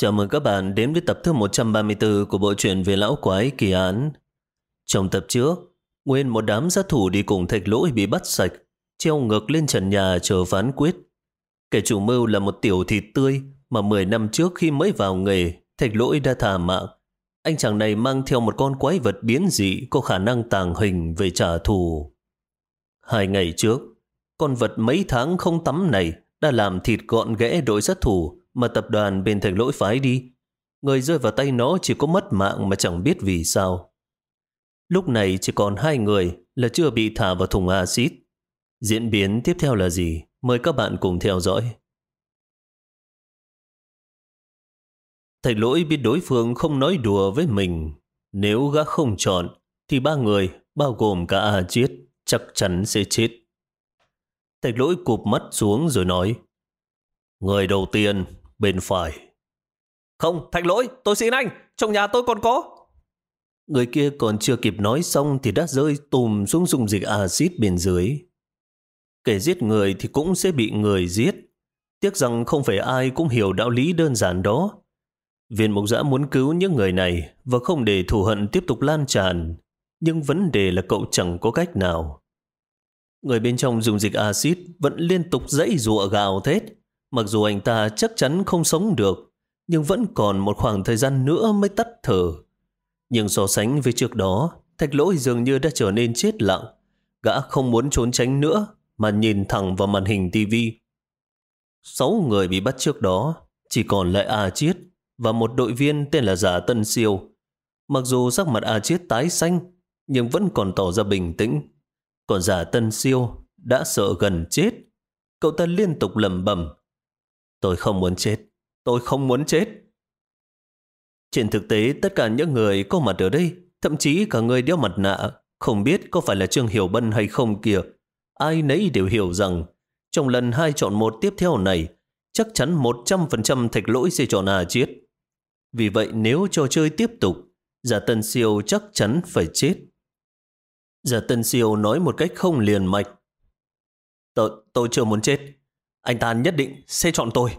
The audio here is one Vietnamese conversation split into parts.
Chào mừng các bạn đến với tập thứ 134 của bộ truyện về lão quái kỳ án. Trong tập trước, nguyên một đám sát thủ đi cùng thạch lỗi bị bắt sạch, treo ngược lên trần nhà chờ phán quyết. Kẻ chủ mưu là một tiểu thịt tươi mà 10 năm trước khi mới vào nghề, thạch lỗi đã thả mạng. Anh chàng này mang theo một con quái vật biến dị có khả năng tàng hình về trả thù. Hai ngày trước, con vật mấy tháng không tắm này đã làm thịt gọn ghẽ đội sát thủ mà tập đoàn bên thành lỗi phái đi. Người rơi vào tay nó chỉ có mất mạng mà chẳng biết vì sao. Lúc này chỉ còn hai người là chưa bị thả vào thùng axit. Diễn biến tiếp theo là gì? Mời các bạn cùng theo dõi. Thầy lỗi biết đối phương không nói đùa với mình. Nếu gã không chọn, thì ba người, bao gồm cả A Chiết, chắc chắn sẽ chết. Thạch lỗi cụp mắt xuống rồi nói Người đầu tiên bên phải. Không, thạch lỗi, tôi xin anh, trong nhà tôi còn có. Người kia còn chưa kịp nói xong thì đã rơi tùm xuống dung dịch axit bên dưới. Kẻ giết người thì cũng sẽ bị người giết. Tiếc rằng không phải ai cũng hiểu đạo lý đơn giản đó. Viên mục giã muốn cứu những người này và không để thù hận tiếp tục lan tràn. Nhưng vấn đề là cậu chẳng có cách nào. Người bên trong dùng dịch axit vẫn liên tục dãy rụa gào thét. Mặc dù anh ta chắc chắn không sống được, nhưng vẫn còn một khoảng thời gian nữa mới tắt thở. Nhưng so sánh với trước đó, thạch lỗi dường như đã trở nên chết lặng. Gã không muốn trốn tránh nữa, mà nhìn thẳng vào màn hình tivi. Sáu người bị bắt trước đó, chỉ còn lại A Chiết và một đội viên tên là Giả Tân Siêu. Mặc dù sắc mặt A Chiết tái xanh, nhưng vẫn còn tỏ ra bình tĩnh. Còn Giả Tân Siêu đã sợ gần chết. Cậu ta liên tục lầm bầm Tôi không muốn chết. Tôi không muốn chết. Trên thực tế, tất cả những người có mặt ở đây, thậm chí cả người đeo mặt nạ, không biết có phải là Trương Hiểu Bân hay không kìa. Ai nấy đều hiểu rằng, trong lần hai chọn một tiếp theo này, chắc chắn 100% thạch lỗi sẽ chọn à chết. Vì vậy nếu trò chơi tiếp tục, giả tân siêu chắc chắn phải chết. Giả tân siêu nói một cách không liền mạch. Tôi, tôi chưa muốn chết. Anh ta nhất định sẽ chọn tôi.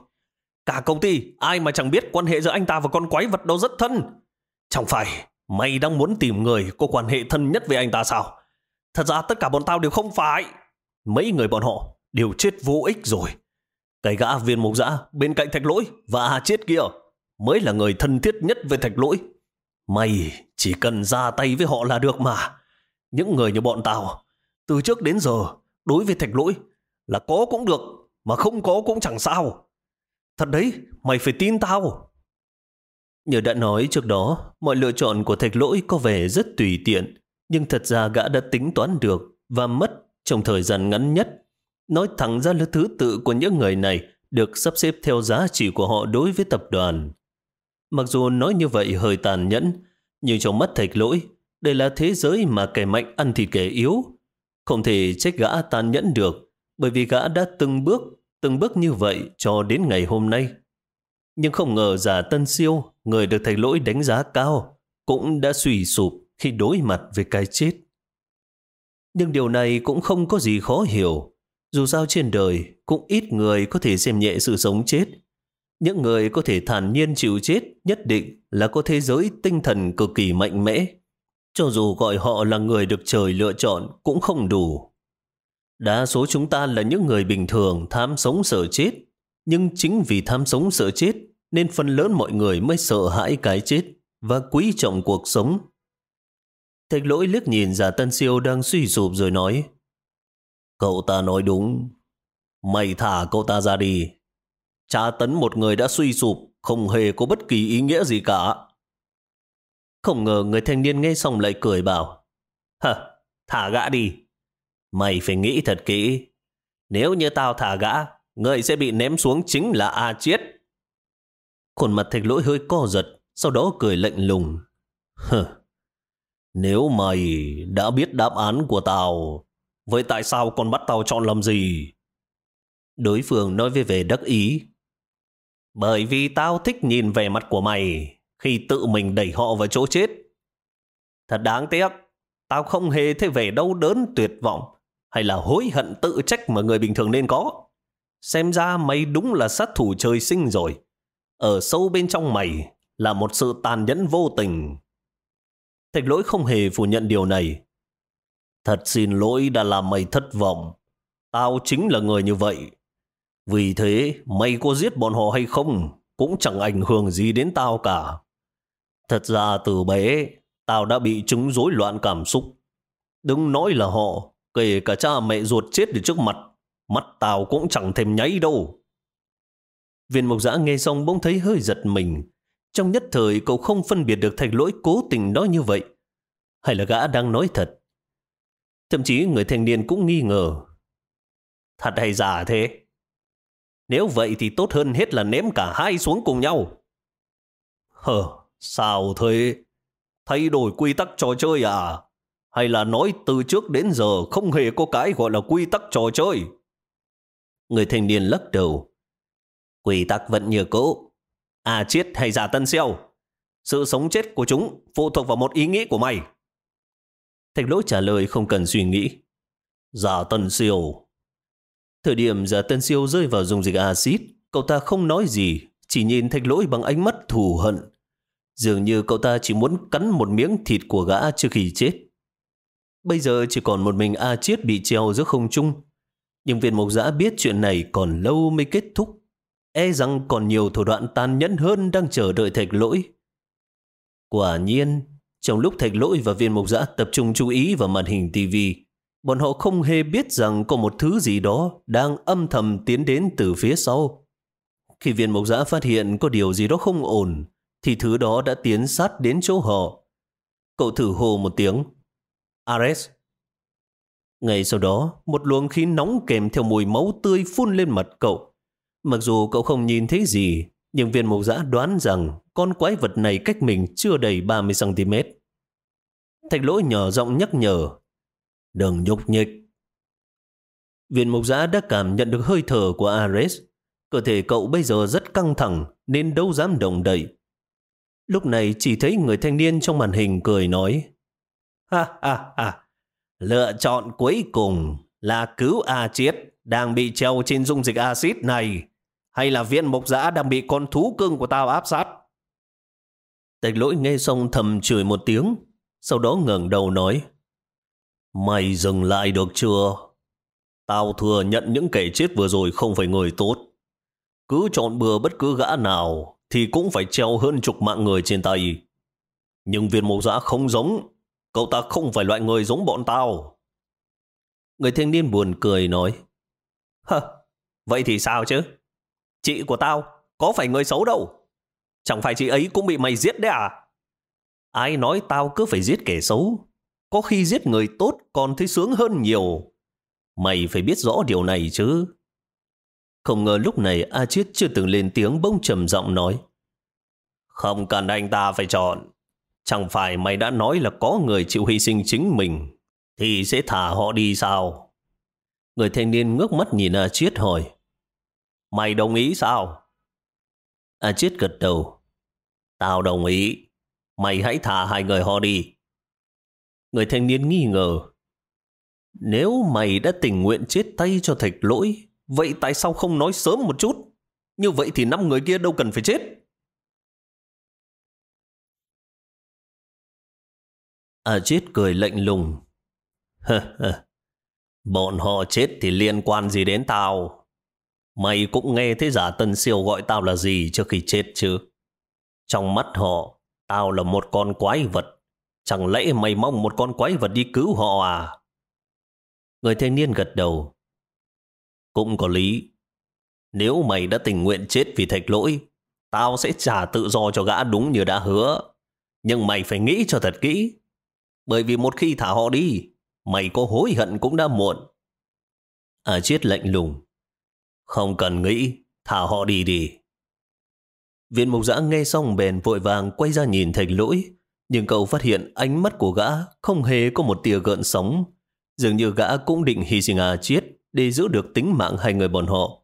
Cả công ty, ai mà chẳng biết quan hệ giữa anh ta và con quái vật đó rất thân. Chẳng phải mày đang muốn tìm người có quan hệ thân nhất với anh ta sao? Thật ra tất cả bọn tao đều không phải. Mấy người bọn họ đều chết vô ích rồi. Cái gã viên mục giã bên cạnh thạch lỗi và chết kia mới là người thân thiết nhất với thạch lỗi. Mày chỉ cần ra tay với họ là được mà. Những người như bọn tao, từ trước đến giờ, đối với thạch lỗi là có cũng được, mà không có cũng chẳng sao. Thật đấy, mày phải tin tao. Như đã nói trước đó, mọi lựa chọn của thạch lỗi có vẻ rất tùy tiện, nhưng thật ra gã đã tính toán được và mất trong thời gian ngắn nhất. Nói thẳng ra là thứ tự của những người này được sắp xếp theo giá trị của họ đối với tập đoàn. Mặc dù nói như vậy hơi tàn nhẫn, nhưng trong mắt thạch lỗi, đây là thế giới mà kẻ mạnh ăn thịt kẻ yếu. Không thể trách gã tàn nhẫn được, bởi vì gã đã từng bước, từng bước như vậy cho đến ngày hôm nay. Nhưng không ngờ giả tân siêu, người được thầy lỗi đánh giá cao, cũng đã suy sụp khi đối mặt với cái chết. Nhưng điều này cũng không có gì khó hiểu. Dù sao trên đời, cũng ít người có thể xem nhẹ sự sống chết. Những người có thể thản nhiên chịu chết nhất định là có thế giới tinh thần cực kỳ mạnh mẽ. Cho dù gọi họ là người được trời lựa chọn cũng không đủ. Đa số chúng ta là những người bình thường tham sống sợ chết. Nhưng chính vì tham sống sợ chết nên phần lớn mọi người mới sợ hãi cái chết và quý trọng cuộc sống. Thạch lỗi liếc nhìn giả tân siêu đang suy sụp rồi nói Cậu ta nói đúng. Mày thả cậu ta ra đi. Tra tấn một người đã suy sụp không hề có bất kỳ ý nghĩa gì cả. Không ngờ người thanh niên nghe xong lại cười bảo Hả, thả gã đi. Mày phải nghĩ thật kỹ. Nếu như tao thả gã, người sẽ bị ném xuống chính là A Chiết. Khuôn mặt thạch lỗi hơi co giật, sau đó cười lạnh lùng. Hừ, nếu mày đã biết đáp án của tao, vậy tại sao còn bắt tao chọn làm gì? Đối phương nói về về đắc ý. Bởi vì tao thích nhìn vẻ mặt của mày khi tự mình đẩy họ vào chỗ chết. Thật đáng tiếc, tao không hề thấy vẻ đau đớn tuyệt vọng hay là hối hận tự trách mà người bình thường nên có. Xem ra mày đúng là sát thủ trời sinh rồi. ở sâu bên trong mày là một sự tàn nhẫn vô tình. Thạch lỗi không hề phủ nhận điều này. Thật xin lỗi đã làm mày thất vọng. Tao chính là người như vậy. Vì thế, mày có giết bọn họ hay không, cũng chẳng ảnh hưởng gì đến tao cả. Thật ra từ bé, tao đã bị chứng rối loạn cảm xúc. Đừng nói là họ, kể cả cha mẹ ruột chết ở trước mặt, mắt tao cũng chẳng thèm nháy đâu. Viên mộc giã nghe xong bỗng thấy hơi giật mình. Trong nhất thời cậu không phân biệt được thạch lỗi cố tình nói như vậy. Hay là gã đang nói thật? Thậm chí người thanh niên cũng nghi ngờ. Thật hay giả thế? Nếu vậy thì tốt hơn hết là ném cả hai xuống cùng nhau. Hờ, sao thế? Thay đổi quy tắc trò chơi à? Hay là nói từ trước đến giờ không hề có cái gọi là quy tắc trò chơi? Người thanh niên lắc đầu. Quy tắc vẫn như cũ. À chết hay giả tân siêu? Sự sống chết của chúng phụ thuộc vào một ý nghĩ của mày. Thạch lỗi trả lời không cần suy nghĩ. Giả tân siêu. Thời điểm giả tân siêu rơi vào dung dịch axit, cậu ta không nói gì, chỉ nhìn thạch lỗi bằng ánh mắt thù hận. Dường như cậu ta chỉ muốn cắn một miếng thịt của gã trước khi chết. Bây giờ chỉ còn một mình A Chiết bị treo giữa không trung. Nhưng viên mộc giã biết chuyện này còn lâu mới kết thúc. E rằng còn nhiều thủ đoạn tàn nhẫn hơn đang chờ đợi thạch lỗi. Quả nhiên, trong lúc thạch lỗi và viên mộc giã tập trung chú ý vào màn hình TV, bọn họ không hề biết rằng có một thứ gì đó đang âm thầm tiến đến từ phía sau. Khi viên mộc giã phát hiện có điều gì đó không ổn, thì thứ đó đã tiến sát đến chỗ họ. Cậu thử hồ một tiếng. Ares. Ngay sau đó, một luồng khí nóng kèm theo mùi máu tươi phun lên mặt cậu. Mặc dù cậu không nhìn thấy gì, nhưng viên mộc giã đoán rằng con quái vật này cách mình chưa đầy 30cm. Thạch lỗi nhỏ giọng nhắc nhở. Đừng nhúc nhích. Viên mộc giã đã cảm nhận được hơi thở của Ares. Cơ thể cậu bây giờ rất căng thẳng nên đâu dám động đậy. Lúc này chỉ thấy người thanh niên trong màn hình cười nói Ha ha ha, lựa chọn cuối cùng là cứu A Chiết đang bị treo trên dung dịch axit này hay là viên mộc giã đang bị con thú cưng của tao áp sát. Tịch lỗi nghe xong thầm chửi một tiếng, sau đó ngẩng đầu nói Mày dừng lại được chưa? Tao thừa nhận những kẻ chết vừa rồi không phải người tốt. Cứ chọn bừa bất cứ gã nào thì cũng phải treo hơn chục mạng người trên tay. Nhưng viên mộc giã không giống. Cậu ta không phải loại người giống bọn tao. Người thanh niên buồn cười nói. Hơ, vậy thì sao chứ? Chị của tao có phải người xấu đâu. Chẳng phải chị ấy cũng bị mày giết đấy à? Ai nói tao cứ phải giết kẻ xấu? Có khi giết người tốt còn thấy sướng hơn nhiều. Mày phải biết rõ điều này chứ. Không ngờ lúc này A Chiết chưa từng lên tiếng bông trầm giọng nói. Không cần anh ta phải chọn. Chẳng phải mày đã nói là có người chịu hy sinh chính mình, thì sẽ thả họ đi sao? Người thanh niên ngước mắt nhìn A Chiết hỏi. Mày đồng ý sao? A Chiết gật đầu. Tao đồng ý. Mày hãy thả hai người họ đi. Người thanh niên nghi ngờ. Nếu mày đã tình nguyện chết tay cho thạch lỗi, vậy tại sao không nói sớm một chút? Như vậy thì năm người kia đâu cần phải chết. A chết cười lạnh lùng. Bọn họ chết thì liên quan gì đến tao? Mày cũng nghe thấy giả tân siêu gọi tao là gì trước khi chết chứ? Trong mắt họ, tao là một con quái vật. Chẳng lẽ mày mong một con quái vật đi cứu họ à? Người thanh niên gật đầu. Cũng có lý. Nếu mày đã tình nguyện chết vì thạch lỗi, tao sẽ trả tự do cho gã đúng như đã hứa. Nhưng mày phải nghĩ cho thật kỹ. Bởi vì một khi thả họ đi, mày có hối hận cũng đã muộn. À chết lạnh lùng. Không cần nghĩ, thả họ đi đi. Viện mục giã nghe xong bèn vội vàng quay ra nhìn thạch lỗi, nhưng cậu phát hiện ánh mắt của gã không hề có một tia gợn sóng. Dường như gã cũng định hy sinh à chết để giữ được tính mạng hai người bọn họ.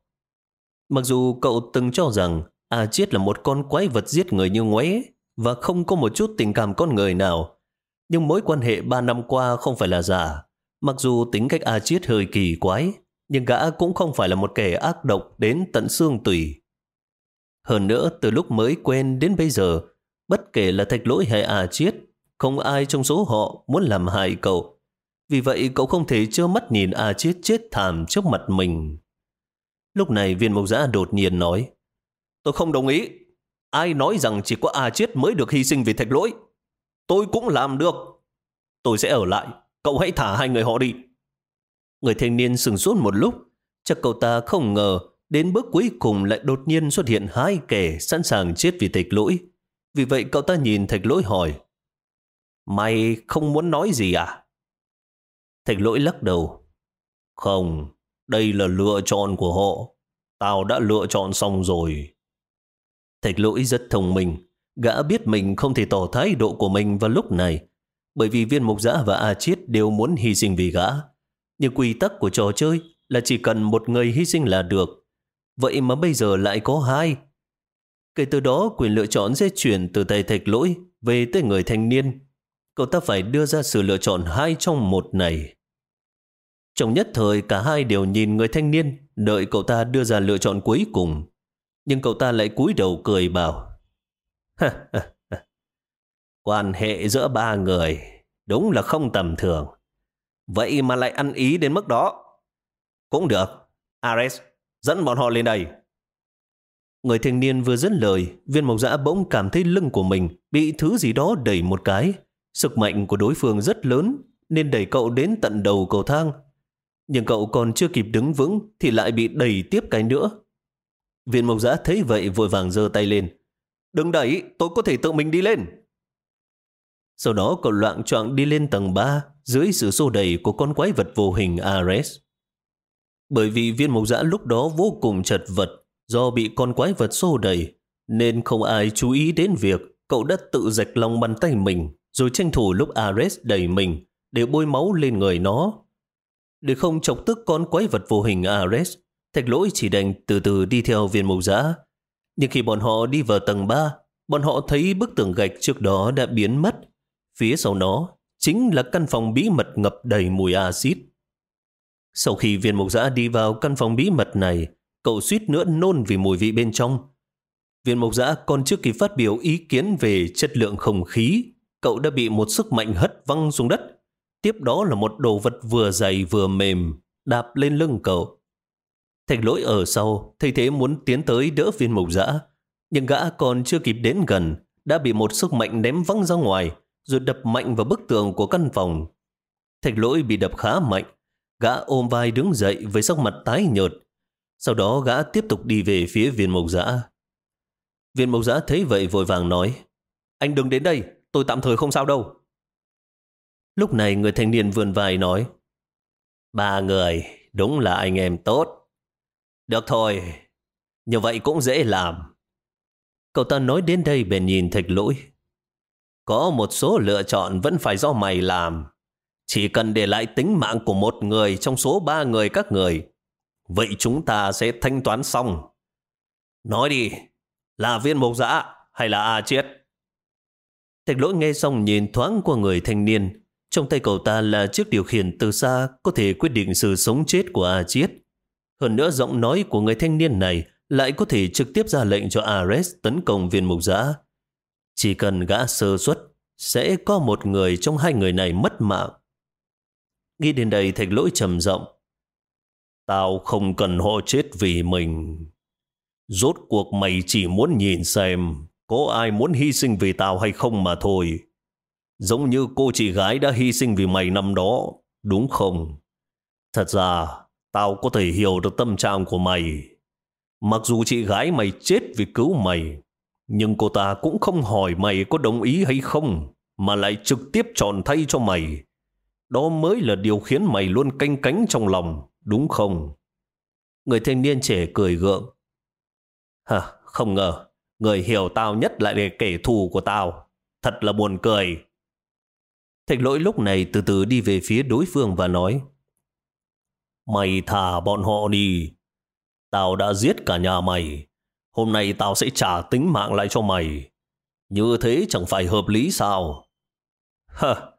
Mặc dù cậu từng cho rằng A Chiết là một con quái vật giết người như ngoé và không có một chút tình cảm con người nào, nhưng mối quan hệ ba năm qua không phải là giả. Mặc dù tính cách A Chiết hơi kỳ quái, nhưng gã cũng không phải là một kẻ ác độc đến tận xương tủy. Hơn nữa, từ lúc mới quen đến bây giờ, bất kể là thạch lỗi hay A chiết, không ai trong số họ muốn làm hại cậu. Vì vậy cậu không thể trơ mắt nhìn A chiết chết thảm trước mặt mình. Lúc này viên mộc giã đột nhiên nói, Tôi không đồng ý. Ai nói rằng chỉ có A Chiết mới được hy sinh vì thạch lỗi? Tôi cũng làm được. Tôi sẽ ở lại. Cậu hãy thả hai người họ đi. Người thanh niên sừng sốt một lúc. Chắc cậu ta không ngờ đến bước cuối cùng lại đột nhiên xuất hiện hai kẻ sẵn sàng chết vì thạch lỗi. Vì vậy cậu ta nhìn thạch lỗi hỏi Mày không muốn nói gì à? Thạch lỗi lắc đầu. Không, đây là lựa chọn của họ. Tao đã lựa chọn xong rồi. Thạch lỗi rất thông minh. Gã biết mình không thể tỏ thái độ của mình vào lúc này. Bởi vì viên mục giã và A Chiết đều muốn hy sinh vì gã. Nhưng quy tắc của trò chơi là chỉ cần một người hy sinh là được. Vậy mà bây giờ lại có hai. Kể từ đó, quyền lựa chọn sẽ chuyển từ tay thạch lỗi về tới người thanh niên. Cậu ta phải đưa ra sự lựa chọn hai trong một này. Trong nhất thời, cả hai đều nhìn người thanh niên, đợi cậu ta đưa ra lựa chọn cuối cùng nhưng cậu ta lại cúi đầu cười bảo. Quan hệ giữa ba người đúng là không tầm thường. Vậy mà lại ăn ý đến mức đó. Cũng được. Ares, dẫn bọn họ lên đây. Người thanh niên vừa dứt lời, viên mộc dã bỗng cảm thấy lưng của mình bị thứ gì đó đẩy một cái. Sức mạnh của đối phương rất lớn, nên đẩy cậu đến tận đầu cầu thang. Nhưng cậu còn chưa kịp đứng vững thì lại bị đẩy tiếp cái nữa. Viên mộc dã thấy vậy vội vàng giơ tay lên. Đừng đẩy, tôi có thể tự mình đi lên. Sau đó cậu loạn trọng đi lên tầng 3 dưới sự xô đẩy của con quái vật vô hình Ares. Bởi vì viên mộc dã lúc đó vô cùng chật vật do bị con quái vật xô đẩy nên không ai chú ý đến việc cậu đã tự rạch lòng bàn tay mình rồi tranh thủ lúc Ares đẩy mình để bôi máu lên người nó. Để không chọc tức con quái vật vô hình Ares, Thạch lỗi chỉ đành từ từ đi theo viên mộc dã nhưng khi bọn họ đi vào tầng 3, bọn họ thấy bức tường gạch trước đó đã biến mất. Phía sau nó chính là căn phòng bí mật ngập đầy mùi axit. Sau khi viên mục giã đi vào căn phòng bí mật này, cậu suýt nữa nôn vì mùi vị bên trong. Viên mục giã còn trước khi phát biểu ý kiến về chất lượng không khí, cậu đã bị một sức mạnh hất văng xuống đất. Tiếp đó là một đồ vật vừa dày vừa mềm, đạp lên lưng cậu. Thạch lỗi ở sau, thay thế muốn tiến tới đỡ viên mộc dã. Nhưng gã còn chưa kịp đến gần, đã bị một sức mạnh ném văng ra ngoài, rồi đập mạnh vào bức tường của căn phòng. Thạch lỗi bị đập khá mạnh, gã ôm vai đứng dậy với sắc mặt tái nhợt. Sau đó gã tiếp tục đi về phía viên mộc dã. Viên mộc dã thấy vậy vội vàng nói, anh đừng đến đây, tôi tạm thời không sao đâu. Lúc này người thanh niên vườn vai nói, ba người, đúng là anh em tốt. Được thôi, như vậy cũng dễ làm. Cậu ta nói đến đây bèn nhìn thạch lỗi. Có một số lựa chọn vẫn phải do mày làm. Chỉ cần để lại tính mạng của một người trong số ba người các người. Vậy chúng ta sẽ thanh toán xong. Nói đi, là viên mộc dã hay là A chết? Thạch lỗi nghe xong nhìn thoáng qua người thanh niên. Trong tay cậu ta là chiếc điều khiển từ xa có thể quyết định sự sống chết của A Chiết. Hơn nữa giọng nói của người thanh niên này lại có thể trực tiếp ra lệnh cho Ares tấn công viên mục giã. Chỉ cần gã sơ suất, sẽ có một người trong hai người này mất mạng. Nghĩ đến đây thạch lỗi trầm giọng Tao không cần họ chết vì mình. Rốt cuộc mày chỉ muốn nhìn xem có ai muốn hy sinh vì tao hay không mà thôi. Giống như cô chị gái đã hy sinh vì mày năm đó, đúng không? Thật ra, Tao có thể hiểu được tâm trạng của mày. Mặc dù chị gái mày chết vì cứu mày, nhưng cô ta cũng không hỏi mày có đồng ý hay không, mà lại trực tiếp chọn thay cho mày. Đó mới là điều khiến mày luôn canh cánh trong lòng, đúng không? Người thanh niên trẻ cười gượng. Hả, không ngờ, người hiểu tao nhất lại là kẻ thù của tao. Thật là buồn cười. Thạch lỗi lúc này từ từ đi về phía đối phương và nói Mày thả bọn họ đi. Tao đã giết cả nhà mày. Hôm nay tao sẽ trả tính mạng lại cho mày. Như thế chẳng phải hợp lý sao? Hơ,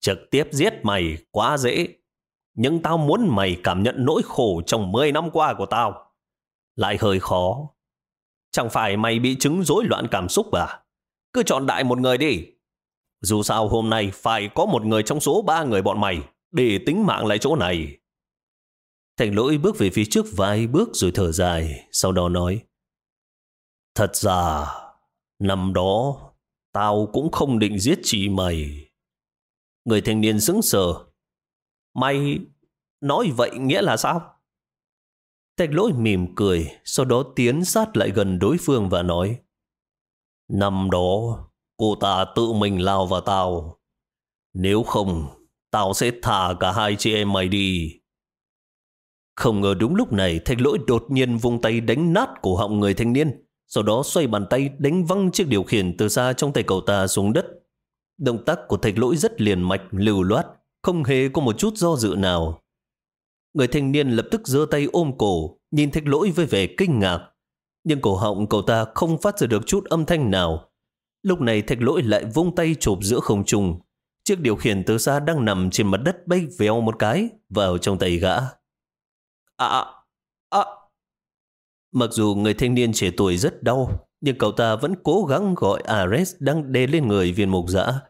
trực tiếp giết mày quá dễ. Nhưng tao muốn mày cảm nhận nỗi khổ trong 10 năm qua của tao. Lại hơi khó. Chẳng phải mày bị chứng rối loạn cảm xúc à? Cứ chọn đại một người đi. Dù sao hôm nay phải có một người trong số ba người bọn mày để tính mạng lại chỗ này. Thành lỗi bước về phía trước vài bước rồi thở dài, sau đó nói Thật ra, năm đó, tao cũng không định giết chị mày. Người thanh niên sững sờ. Mày nói vậy nghĩa là sao? Thạch lỗi mỉm cười, sau đó tiến sát lại gần đối phương và nói Năm đó, cô ta tự mình lao vào tao. Nếu không, tao sẽ thả cả hai chị em mày đi. Không ngờ đúng lúc này thạch lỗi đột nhiên vung tay đánh nát cổ họng người thanh niên, sau đó xoay bàn tay đánh văng chiếc điều khiển từ xa trong tay cậu ta xuống đất. Động tác của thạch lỗi rất liền mạch, lưu loát, không hề có một chút do dự nào. Người thanh niên lập tức giơ tay ôm cổ, nhìn thạch lỗi với vẻ kinh ngạc. Nhưng cổ họng cậu ta không phát ra được chút âm thanh nào. Lúc này thạch lỗi lại vung tay chụp giữa không trung. Chiếc điều khiển từ xa đang nằm trên mặt đất bay véo một cái vào trong tay gã. À, à. Mặc dù người thanh niên trẻ tuổi rất đau, nhưng cậu ta vẫn cố gắng gọi Ares đang đè lên người viên mục dã.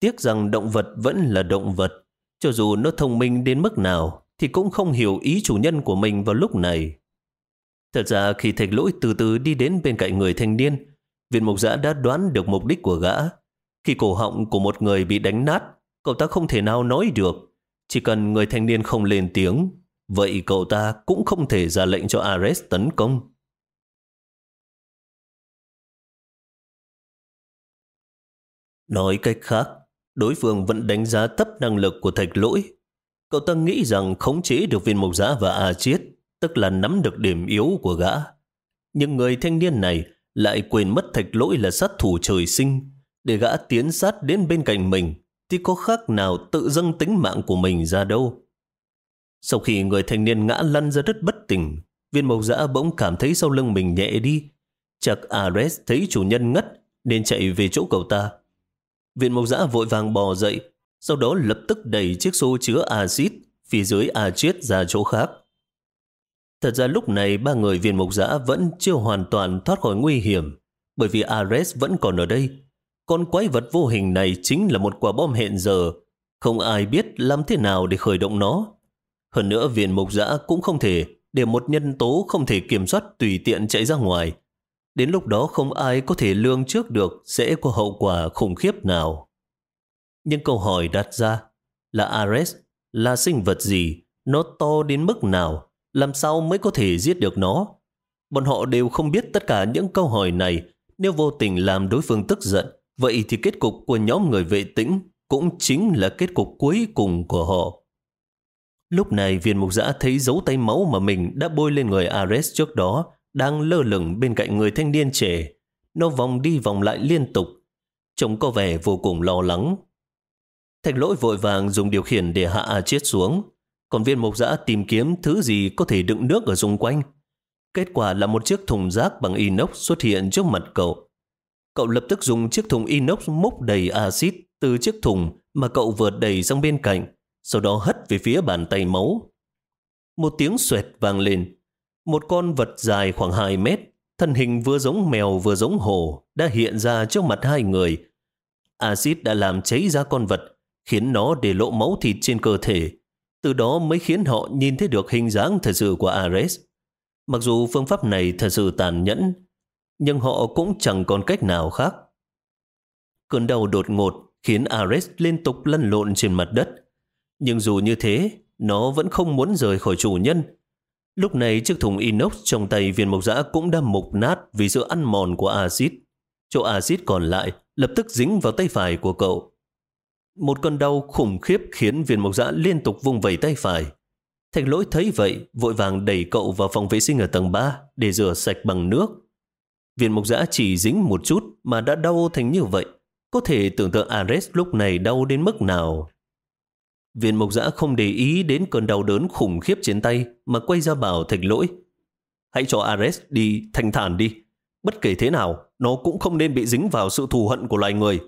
Tiếc rằng động vật vẫn là động vật, cho dù nó thông minh đến mức nào thì cũng không hiểu ý chủ nhân của mình vào lúc này. Thật ra khi thạch lỗi từ từ đi đến bên cạnh người thanh niên, viên mục giã đã đoán được mục đích của gã. Khi cổ họng của một người bị đánh nát, cậu ta không thể nào nói được. Chỉ cần người thanh niên không lên tiếng, vậy cậu ta cũng không thể ra lệnh cho Ares tấn công. Nói cách khác, đối phương vẫn đánh giá thấp năng lực của thạch lỗi. Cậu ta nghĩ rằng khống chế được viên mộc giã và A Chiết, tức là nắm được điểm yếu của gã. Nhưng người thanh niên này lại quên mất thạch lỗi là sát thủ trời sinh. Để gã tiến sát đến bên cạnh mình, thì có khác nào tự dâng tính mạng của mình ra đâu. Sau khi người thanh niên ngã lăn ra đất bất tỉnh, viên mộc dã bỗng cảm thấy sau lưng mình nhẹ đi. Chắc Ares thấy chủ nhân ngất nên chạy về chỗ cậu ta. Viên mộc dã vội vàng bò dậy, sau đó lập tức đẩy chiếc xô chứa axit phía dưới a chiết ra chỗ khác. Thật ra lúc này ba người viên mộc giã vẫn chưa hoàn toàn thoát khỏi nguy hiểm, bởi vì Ares vẫn còn ở đây. Con quái vật vô hình này chính là một quả bom hẹn giờ, không ai biết làm thế nào để khởi động nó. Hơn nữa viên mộc giã cũng không thể để một nhân tố không thể kiểm soát tùy tiện chạy ra ngoài. Đến lúc đó không ai có thể lương trước được sẽ có hậu quả khủng khiếp nào. Nhưng câu hỏi đặt ra là Ares là sinh vật gì, nó to đến mức nào, làm sao mới có thể giết được nó? Bọn họ đều không biết tất cả những câu hỏi này. Nếu vô tình làm đối phương tức giận, vậy thì kết cục của nhóm người vệ tĩnh cũng chính là kết cục cuối cùng của họ. Lúc này viên mục giã thấy dấu tay máu mà mình đã bôi lên người Ares trước đó đang lơ lửng bên cạnh người thanh niên trẻ. Nó vòng đi vòng lại liên tục. Trông có vẻ vô cùng lo lắng. Thạch lỗi vội vàng dùng điều khiển để hạ A chết xuống. Còn viên mục giã tìm kiếm thứ gì có thể đựng nước ở xung quanh. Kết quả là một chiếc thùng rác bằng inox xuất hiện trước mặt cậu. Cậu lập tức dùng chiếc thùng inox múc đầy axit từ chiếc thùng mà cậu vượt đầy sang bên cạnh, sau đó hất về phía bàn tay máu. Một tiếng xoẹt vang lên. Một con vật dài khoảng 2 mét, thân hình vừa giống mèo vừa giống hổ, đã hiện ra trước mặt hai người. Axit đã làm cháy ra con vật, khiến nó để lộ máu thịt trên cơ thể. Từ đó mới khiến họ nhìn thấy được hình dáng thật sự của Ares. Mặc dù phương pháp này thật sự tàn nhẫn, nhưng họ cũng chẳng còn cách nào khác. Cơn đau đột ngột khiến Ares liên tục lăn lộn trên mặt đất. Nhưng dù như thế, nó vẫn không muốn rời khỏi chủ nhân. Lúc này chiếc thùng inox trong tay viên mộc giã cũng đã mục nát vì sự ăn mòn của axit. Chỗ axit còn lại lập tức dính vào tay phải của cậu. Một cơn đau khủng khiếp khiến viên mộc giã liên tục vung vẩy tay phải. Thạch lỗi thấy vậy, vội vàng đẩy cậu vào phòng vệ sinh ở tầng 3 để rửa sạch bằng nước. Viên mộc giã chỉ dính một chút mà đã đau thành như vậy. Có thể tưởng tượng Ares lúc này đau đến mức nào. Viên mộc giã không để ý đến cơn đau đớn khủng khiếp trên tay mà quay ra bảo thạch lỗi. Hãy cho Ares đi thanh thản đi. Bất kể thế nào, nó cũng không nên bị dính vào sự thù hận của loài người.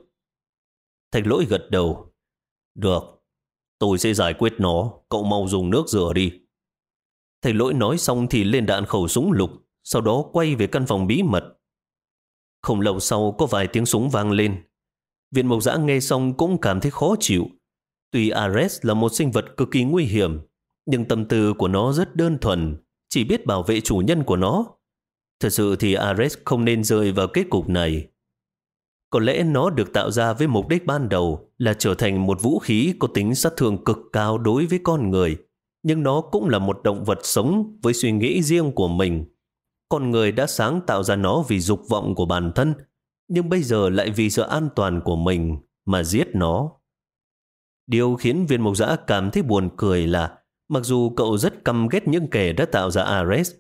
Thạch lỗi gật đầu. Được, tôi sẽ giải quyết nó, cậu mau dùng nước rửa đi. Thạch lỗi nói xong thì lên đạn khẩu súng lục, sau đó quay về căn phòng bí mật. Không lâu sau có vài tiếng súng vang lên. Viện Mộc Giã nghe xong cũng cảm thấy khó chịu. Tuy Ares là một sinh vật cực kỳ nguy hiểm, nhưng tâm tư của nó rất đơn thuần, chỉ biết bảo vệ chủ nhân của nó. Thật sự thì Ares không nên rơi vào kết cục này. Có lẽ nó được tạo ra với mục đích ban đầu là trở thành một vũ khí có tính sát thương cực cao đối với con người, nhưng nó cũng là một động vật sống với suy nghĩ riêng của mình. Con người đã sáng tạo ra nó vì dục vọng của bản thân, nhưng bây giờ lại vì sự an toàn của mình mà giết nó. Điều khiến viên mục giã cảm thấy buồn cười là mặc dù cậu rất căm ghét những kẻ đã tạo ra Ares,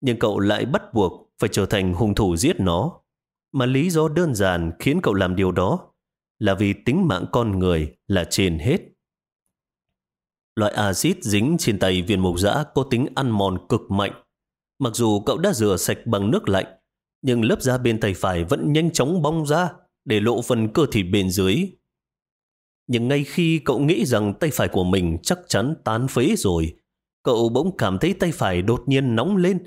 nhưng cậu lại bắt buộc phải trở thành hung thủ giết nó. Mà lý do đơn giản khiến cậu làm điều đó là vì tính mạng con người là trên hết. Loại axit dính trên tay viên mục giã có tính ăn mòn cực mạnh. Mặc dù cậu đã rửa sạch bằng nước lạnh, nhưng lớp da bên tay phải vẫn nhanh chóng bong ra để lộ phần cơ thịt bên dưới. Nhưng ngay khi cậu nghĩ rằng tay phải của mình chắc chắn tán phế rồi, cậu bỗng cảm thấy tay phải đột nhiên nóng lên.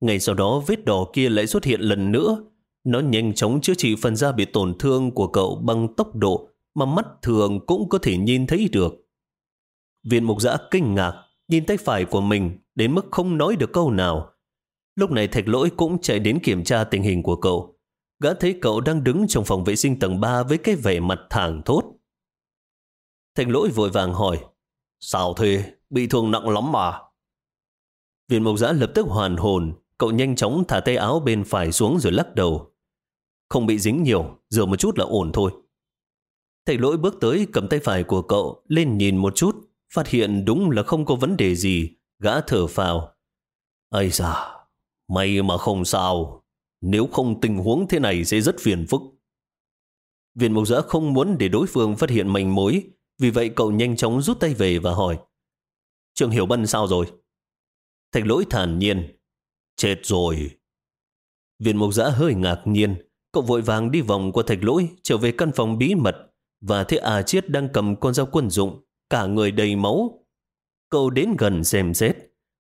Ngay sau đó vết đỏ kia lại xuất hiện lần nữa. Nó nhanh chóng chữa trị phần da bị tổn thương của cậu bằng tốc độ mà mắt thường cũng có thể nhìn thấy được. Viên mục giã kinh ngạc, nhìn tay phải của mình đến mức không nói được câu nào. Lúc này thạch lỗi cũng chạy đến kiểm tra tình hình của cậu. Gã thấy cậu đang đứng trong phòng vệ sinh tầng 3 với cái vẻ mặt thẳng thốt thành lỗi vội vàng hỏi, Sao thế? Bị thương nặng lắm mà. Viên mộc giã lập tức hoàn hồn, cậu nhanh chóng thả tay áo bên phải xuống rồi lắc đầu. Không bị dính nhiều, rửa một chút là ổn thôi. Thầy lỗi bước tới cầm tay phải của cậu lên nhìn một chút, phát hiện đúng là không có vấn đề gì, gã thở phào. Ây da, may mà không sao, nếu không tình huống thế này sẽ rất phiền phức. Viên mộc giã không muốn để đối phương phát hiện manh mối, vì vậy cậu nhanh chóng rút tay về và hỏi Trường Hiểu Bân sao rồi? Thạch lỗi thản nhiên Chết rồi. Viên mộc giã hơi ngạc nhiên, Cậu vội vàng đi vòng qua thạch lỗi, trở về căn phòng bí mật và thấy à Chiết đang cầm con dao quân dụng, cả người đầy máu. Cậu đến gần xem xét,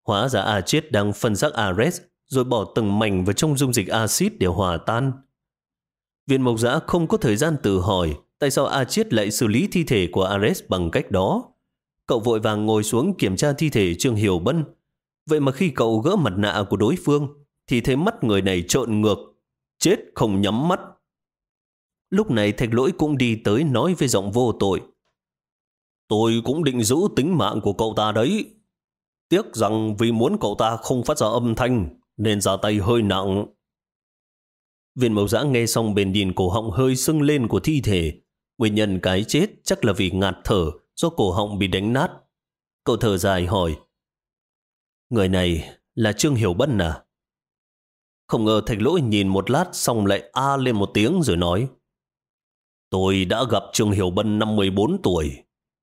hóa ra à Chiết đang phân xác Ares rồi bỏ từng mảnh vào trong dung dịch axit để hòa tan. Viên mộc giã không có thời gian tự hỏi Tại sao A Chiết lại xử lý thi thể của Ares bằng cách đó? Cậu vội vàng ngồi xuống kiểm tra thi thể Trương Hiểu Bân. Vậy mà khi cậu gỡ mặt nạ của đối phương, thì thấy mắt người này trộn ngược, chết không nhắm mắt. Lúc này thạch lỗi cũng đi tới nói với giọng vô tội. Tôi cũng định giữ tính mạng của cậu ta đấy. Tiếc rằng vì muốn cậu ta không phát ra âm thanh, nên ra tay hơi nặng. Viên mẫu giã nghe xong bền nhìn cổ họng hơi sưng lên của thi thể, Nguyên nhân cái chết chắc là vì ngạt thở do cổ họng bị đánh nát. Cậu thở dài hỏi. Người này là Trương Hiểu Bân à? Không ngờ thạch lỗi nhìn một lát xong lại a lên một tiếng rồi nói. Tôi đã gặp Trương Hiểu Bân năm 14 tuổi.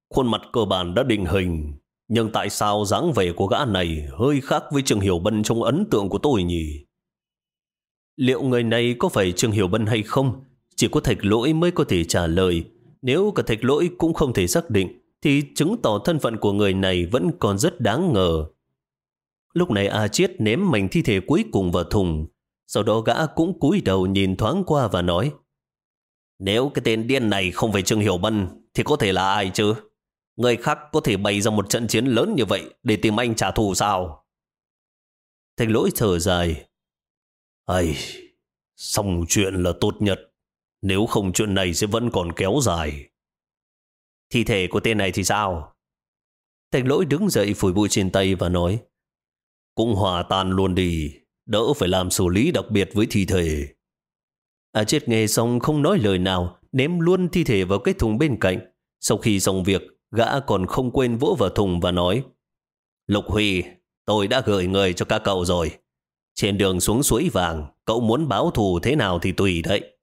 Khuôn mặt cơ bản đã định hình. Nhưng tại sao dáng vẻ của gã này hơi khác với Trương Hiểu Bân trong ấn tượng của tôi nhỉ? Liệu người này có phải Trương Hiểu Bân hay không chỉ có thạch lỗi mới có thể trả lời. Nếu cả thạch lỗi cũng không thể xác định, thì chứng tỏ thân phận của người này vẫn còn rất đáng ngờ. Lúc này A Chiết ném mảnh thi thể cuối cùng vào thùng. Sau đó gã cũng cúi đầu nhìn thoáng qua và nói Nếu cái tên điên này không phải Trương Hiểu Bân thì có thể là ai chứ? Người khác có thể bày ra một trận chiến lớn như vậy để tìm anh trả thù sao? Thạch lỗi thở dài. Ây, xong chuyện là tốt nhất. Nếu không chuyện này sẽ vẫn còn kéo dài. Thi thể của tên này thì sao? Thạch lỗi đứng dậy phủi bụi trên tay và nói Cũng hòa tan luôn đi, đỡ phải làm xử lý đặc biệt với thi thể. À chết nghe xong không nói lời nào, ném luôn thi thể vào cái thùng bên cạnh. Sau khi xong việc, gã còn không quên vỗ vào thùng và nói Lục Huy, tôi đã gửi người cho các cậu rồi. Trên đường xuống suối vàng, cậu muốn báo thù thế nào thì tùy đấy.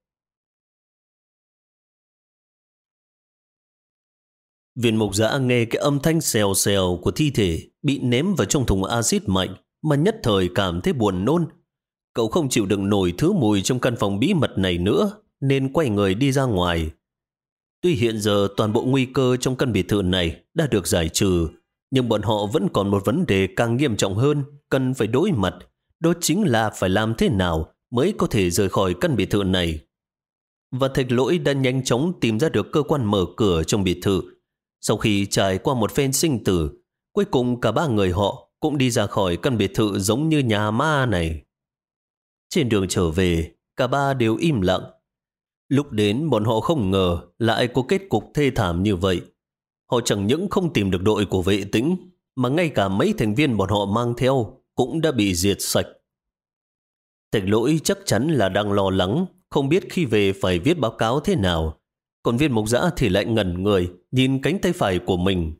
Viên mục giã nghe cái âm thanh xèo xèo của thi thể bị ném vào trong thùng axit mạnh mà nhất thời cảm thấy buồn nôn. Cậu không chịu đựng nổi thứ mùi trong căn phòng bí mật này nữa, nên quay người đi ra ngoài. Tuy hiện giờ toàn bộ nguy cơ trong căn biệt thự này đã được giải trừ, nhưng bọn họ vẫn còn một vấn đề càng nghiêm trọng hơn cần phải đối mặt, đó chính là phải làm thế nào mới có thể rời khỏi căn biệt thự này. Và thạch lỗi đã nhanh chóng tìm ra được cơ quan mở cửa trong biệt thự. Sau khi trải qua một phen sinh tử, cuối cùng cả ba người họ cũng đi ra khỏi căn biệt thự giống như nhà ma này. Trên đường trở về, cả ba đều im lặng. Lúc đến bọn họ không ngờ lại có kết cục thê thảm như vậy. Họ chẳng những không tìm được đội của vệ tĩnh, mà ngay cả mấy thành viên bọn họ mang theo cũng đã bị diệt sạch. Thạch lỗi chắc chắn là đang lo lắng, không biết khi về phải viết báo cáo thế nào. Còn viên mục giã thì lại ngẩn người, nhìn cánh tay phải của mình.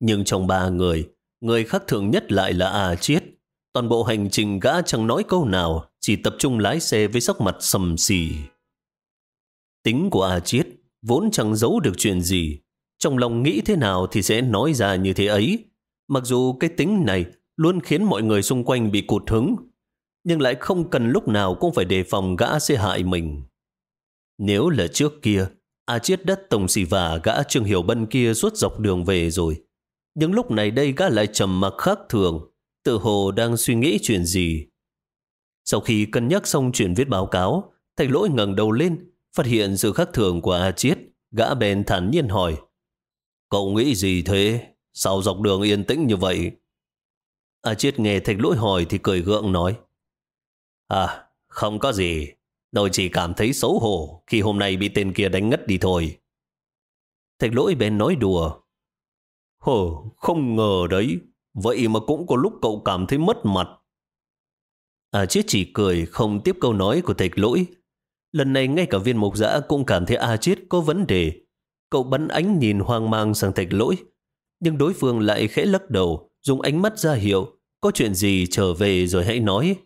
Nhưng trong ba người, người khác thường nhất lại là A Chiết. Toàn bộ hành trình gã chẳng nói câu nào, chỉ tập trung lái xe với sắc mặt sầm xì. Tính của A Chiết vốn chẳng giấu được chuyện gì. Trong lòng nghĩ thế nào thì sẽ nói ra như thế ấy. Mặc dù cái tính này luôn khiến mọi người xung quanh bị cụt hứng, nhưng lại không cần lúc nào cũng phải đề phòng gã sẽ hại mình. Nếu là trước kia, A Chiết đất tổng xì và gã Trương Hiểu Bân kia suốt dọc đường về rồi. Nhưng lúc này đây gã lại trầm mặc khác thường, tự hồ đang suy nghĩ chuyện gì. Sau khi cân nhắc xong chuyện viết báo cáo, thạch lỗi ngẩng đầu lên, phát hiện sự khác thường của A Chiết. Gã bèn thản nhiên hỏi, Cậu nghĩ gì thế? Sao dọc đường yên tĩnh như vậy? A Chiết nghe thạch lỗi hỏi thì cười gượng nói, À, không có gì. Tôi chỉ cảm thấy xấu hổ khi hôm nay bị tên kia đánh ngất đi thôi. Thạch lỗi bèn nói đùa. Hờ, không ngờ đấy. Vậy mà cũng có lúc cậu cảm thấy mất mặt. À chết chỉ cười không tiếp câu nói của thạch lỗi. Lần này ngay cả viên mục giã cũng cảm thấy A chết có vấn đề. Cậu bắn ánh nhìn hoang mang sang thạch lỗi. Nhưng đối phương lại khẽ lắc đầu, dùng ánh mắt ra hiệu. Có chuyện gì trở về rồi hãy nói.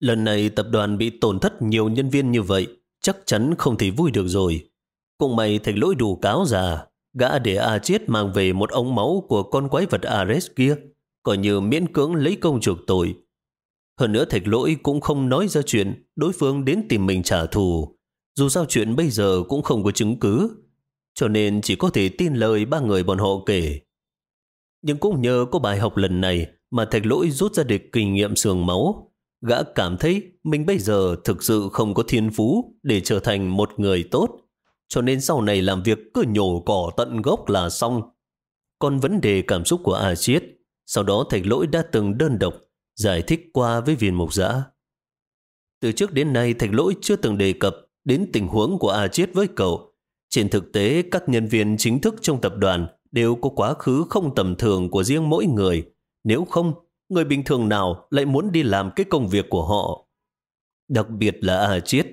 Lần này tập đoàn bị tổn thất nhiều nhân viên như vậy, chắc chắn không thể vui được rồi. Cùng mày thạch lỗi đủ cáo già, gã để A Chiết mang về một ống máu của con quái vật Ares kia, coi như miễn cưỡng lấy công chuộc tội. Hơn nữa thạch lỗi cũng không nói ra chuyện đối phương đến tìm mình trả thù. Dù sao chuyện bây giờ cũng không có chứng cứ, cho nên chỉ có thể tin lời ba người bọn họ kể. Nhưng cũng nhờ có bài học lần này mà thạch lỗi rút ra được kinh nghiệm sườn máu, Gã cảm thấy mình bây giờ thực sự không có thiên phú để trở thành một người tốt, cho nên sau này làm việc cứ nhổ cỏ tận gốc là xong. Còn vấn đề cảm xúc của A Chiết, sau đó thạch lỗi đã từng đơn độc giải thích qua với viên mục giã. Từ trước đến nay thạch lỗi chưa từng đề cập đến tình huống của A Chiết với cậu. Trên thực tế, các nhân viên chính thức trong tập đoàn đều có quá khứ không tầm thường của riêng mỗi người. Nếu không, người bình thường nào lại muốn đi làm cái công việc của họ. Đặc biệt là A Chiết.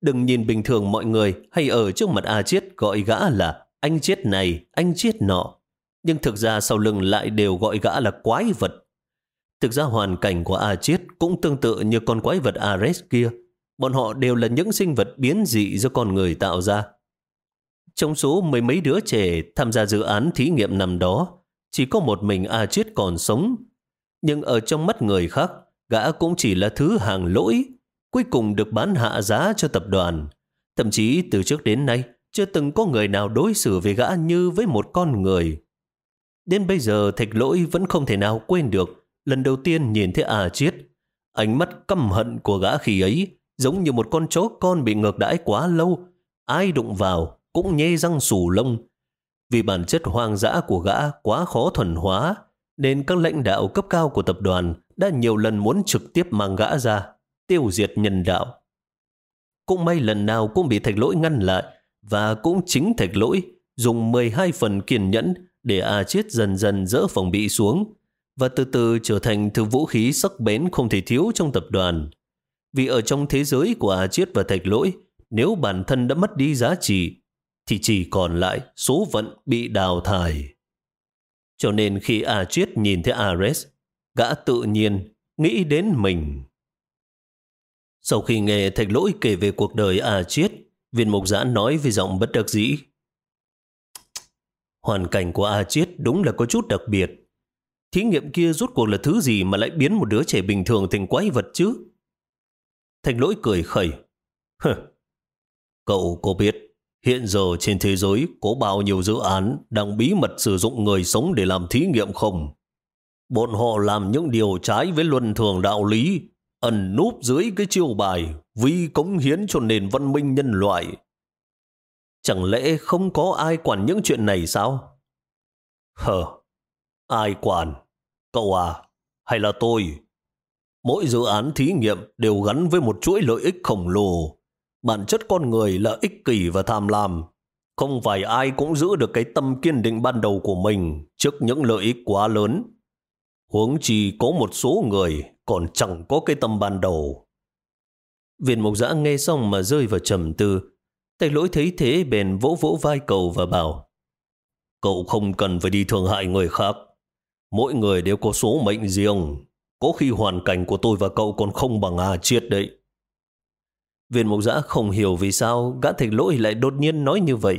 Đừng nhìn bình thường mọi người hay ở trước mặt A Chiết gọi gã là anh Chiết này, anh Chiết nọ. Nhưng thực ra sau lưng lại đều gọi gã là quái vật. Thực ra hoàn cảnh của A Chiết cũng tương tự như con quái vật Ares kia. Bọn họ đều là những sinh vật biến dị do con người tạo ra. Trong số mười mấy đứa trẻ tham gia dự án thí nghiệm năm đó, chỉ có một mình A Chiết còn sống nhưng ở trong mắt người khác, gã cũng chỉ là thứ hàng lỗi, cuối cùng được bán hạ giá cho tập đoàn. Thậm chí từ trước đến nay, chưa từng có người nào đối xử với gã như với một con người. Đến bây giờ thạch lỗi vẫn không thể nào quên được lần đầu tiên nhìn thấy à chiết. Ánh mắt căm hận của gã khi ấy giống như một con chó con bị ngược đãi quá lâu. Ai đụng vào cũng nhê răng sù lông. Vì bản chất hoang dã của gã quá khó thuần hóa, nên các lãnh đạo cấp cao của tập đoàn đã nhiều lần muốn trực tiếp mang gã ra, tiêu diệt nhân đạo. Cũng may lần nào cũng bị thạch lỗi ngăn lại, và cũng chính thạch lỗi dùng 12 phần kiên nhẫn để A Chiết dần dần dỡ phòng bị xuống, và từ từ trở thành thứ vũ khí sắc bén không thể thiếu trong tập đoàn. Vì ở trong thế giới của A Chiết và thạch lỗi, nếu bản thân đã mất đi giá trị, thì chỉ còn lại số phận bị đào thải. Cho nên khi A Triết nhìn thấy Ares, gã tự nhiên nghĩ đến mình. Sau khi nghe thạch lỗi kể về cuộc đời A Triết, viên mục giã nói với giọng bất đắc dĩ. Hoàn cảnh của A Triết đúng là có chút đặc biệt. Thí nghiệm kia rút cuộc là thứ gì mà lại biến một đứa trẻ bình thường thành quái vật chứ? Thạch lỗi cười khẩy. hừ, Cậu có biết Hiện giờ trên thế giới có bao nhiêu dự án đang bí mật sử dụng người sống để làm thí nghiệm không? Bọn họ làm những điều trái với luân thường đạo lý, ẩn núp dưới cái chiêu bài vì cống hiến cho nền văn minh nhân loại. Chẳng lẽ không có ai quản những chuyện này sao? Hờ, ai quản? Cậu à, hay là tôi? Mỗi dự án thí nghiệm đều gắn với một chuỗi lợi ích khổng lồ. Bản chất con người là ích kỷ và tham lam. Không phải ai cũng giữ được cái tâm kiên định ban đầu của mình trước những lợi ích quá lớn. Huống chi có một số người còn chẳng có cái tâm ban đầu. Viên mục giã nghe xong mà rơi vào trầm tư. tay lỗi thấy thế bèn vỗ vỗ vai cậu và bảo, Cậu không cần phải đi thương hại người khác. Mỗi người đều có số mệnh riêng. Có khi hoàn cảnh của tôi và cậu còn không bằng à triết đấy. Viên mục giã không hiểu vì sao gã Thạch lỗi lại đột nhiên nói như vậy.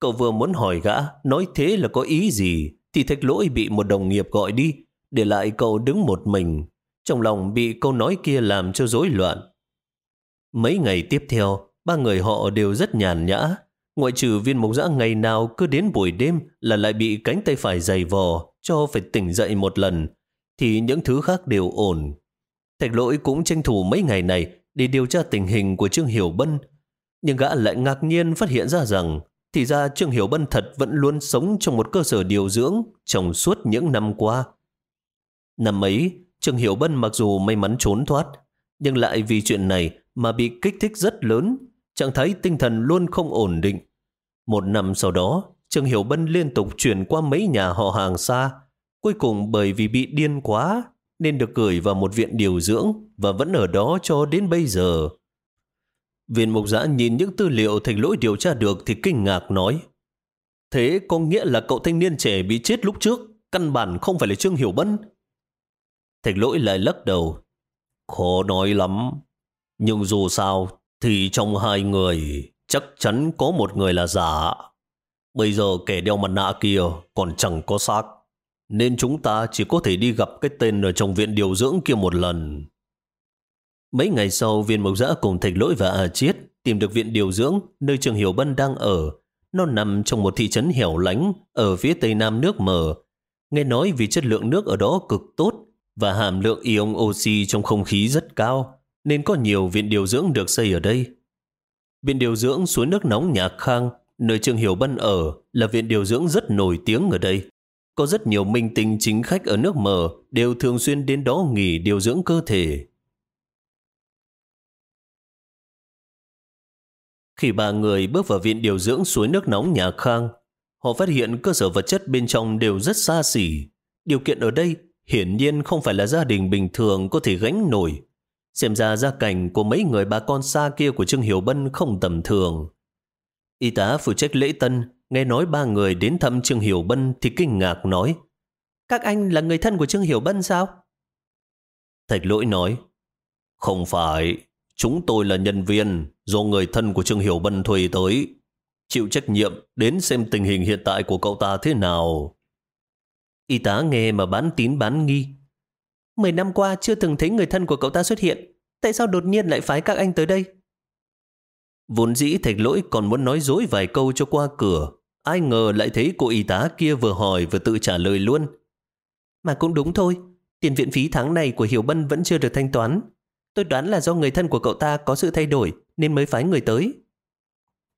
Cậu vừa muốn hỏi gã, nói thế là có ý gì, thì thạch lỗi bị một đồng nghiệp gọi đi, để lại cậu đứng một mình. Trong lòng bị câu nói kia làm cho rối loạn. Mấy ngày tiếp theo, ba người họ đều rất nhàn nhã. Ngoại trừ viên mục giã ngày nào cứ đến buổi đêm là lại bị cánh tay phải dày vò, cho phải tỉnh dậy một lần, thì những thứ khác đều ổn. Thạch lỗi cũng tranh thủ mấy ngày này để điều tra tình hình của Trương Hiểu Bân. Nhưng gã lại ngạc nhiên phát hiện ra rằng thì ra Trương Hiểu Bân thật vẫn luôn sống trong một cơ sở điều dưỡng trong suốt những năm qua. Năm ấy, Trương Hiểu Bân mặc dù may mắn trốn thoát, nhưng lại vì chuyện này mà bị kích thích rất lớn, trạng thái tinh thần luôn không ổn định. Một năm sau đó, Trương Hiểu Bân liên tục chuyển qua mấy nhà họ hàng xa, cuối cùng bởi vì bị điên quá nên được gửi vào một viện điều dưỡng và vẫn ở đó cho đến bây giờ. Viên mục giã nhìn những tư liệu thành lỗi điều tra được thì kinh ngạc nói, Thế có nghĩa là cậu thanh niên trẻ bị chết lúc trước, căn bản không phải là Trương Hiểu Bân. Thạch lỗi lại lắc đầu. Khó nói lắm. Nhưng dù sao thì trong hai người chắc chắn có một người là giả. Bây giờ kẻ đeo mặt nạ kia còn chẳng có xác. Nên chúng ta chỉ có thể đi gặp cái tên ở trong viện điều dưỡng kia một lần. Mấy ngày sau, viên mộc giã cùng thạch lỗi và A Chiết tìm được viện điều dưỡng nơi trường Hiểu Bân đang ở. Nó nằm trong một thị trấn hẻo lánh ở phía tây nam nước mở. Nghe nói vì chất lượng nước ở đó cực tốt và hàm lượng ion oxy trong không khí rất cao, nên có nhiều viện điều dưỡng được xây ở đây. Viện điều dưỡng suối nước nóng Nhạc Khang, nơi Trương Hiểu Bân ở, là viện điều dưỡng rất nổi tiếng ở đây. Có rất nhiều minh tinh chính khách ở nước mờ đều thường xuyên đến đó nghỉ điều dưỡng cơ thể. Khi ba người bước vào viện điều dưỡng suối nước nóng nhà Khang, họ phát hiện cơ sở vật chất bên trong đều rất xa xỉ. Điều kiện ở đây hiển nhiên không phải là gia đình bình thường có thể gánh nổi. Xem ra gia cảnh của mấy người bà con xa kia của Trương Hiểu Bân không tầm thường. Y tá phụ trách lễ tân nghe nói ba người đến thăm Trương Hiểu Bân thì kinh ngạc nói Các anh là người thân của Trương Hiểu Bân sao? Thạch lỗi nói Không phải, chúng tôi là nhân viên do người thân của Trương Hiểu Bân thuê tới. Chịu trách nhiệm đến xem tình hình hiện tại của cậu ta thế nào. Y tá nghe mà bán tín bán nghi. Mười năm qua chưa từng thấy người thân của cậu ta xuất hiện. Tại sao đột nhiên lại phái các anh tới đây? Vốn dĩ thạch lỗi còn muốn nói dối vài câu cho qua cửa. Ai ngờ lại thấy cô y tá kia vừa hỏi vừa tự trả lời luôn. Mà cũng đúng thôi. Tiền viện phí tháng này của Hiểu Bân vẫn chưa được thanh toán. Tôi đoán là do người thân của cậu ta có sự thay đổi nên mới phái người tới.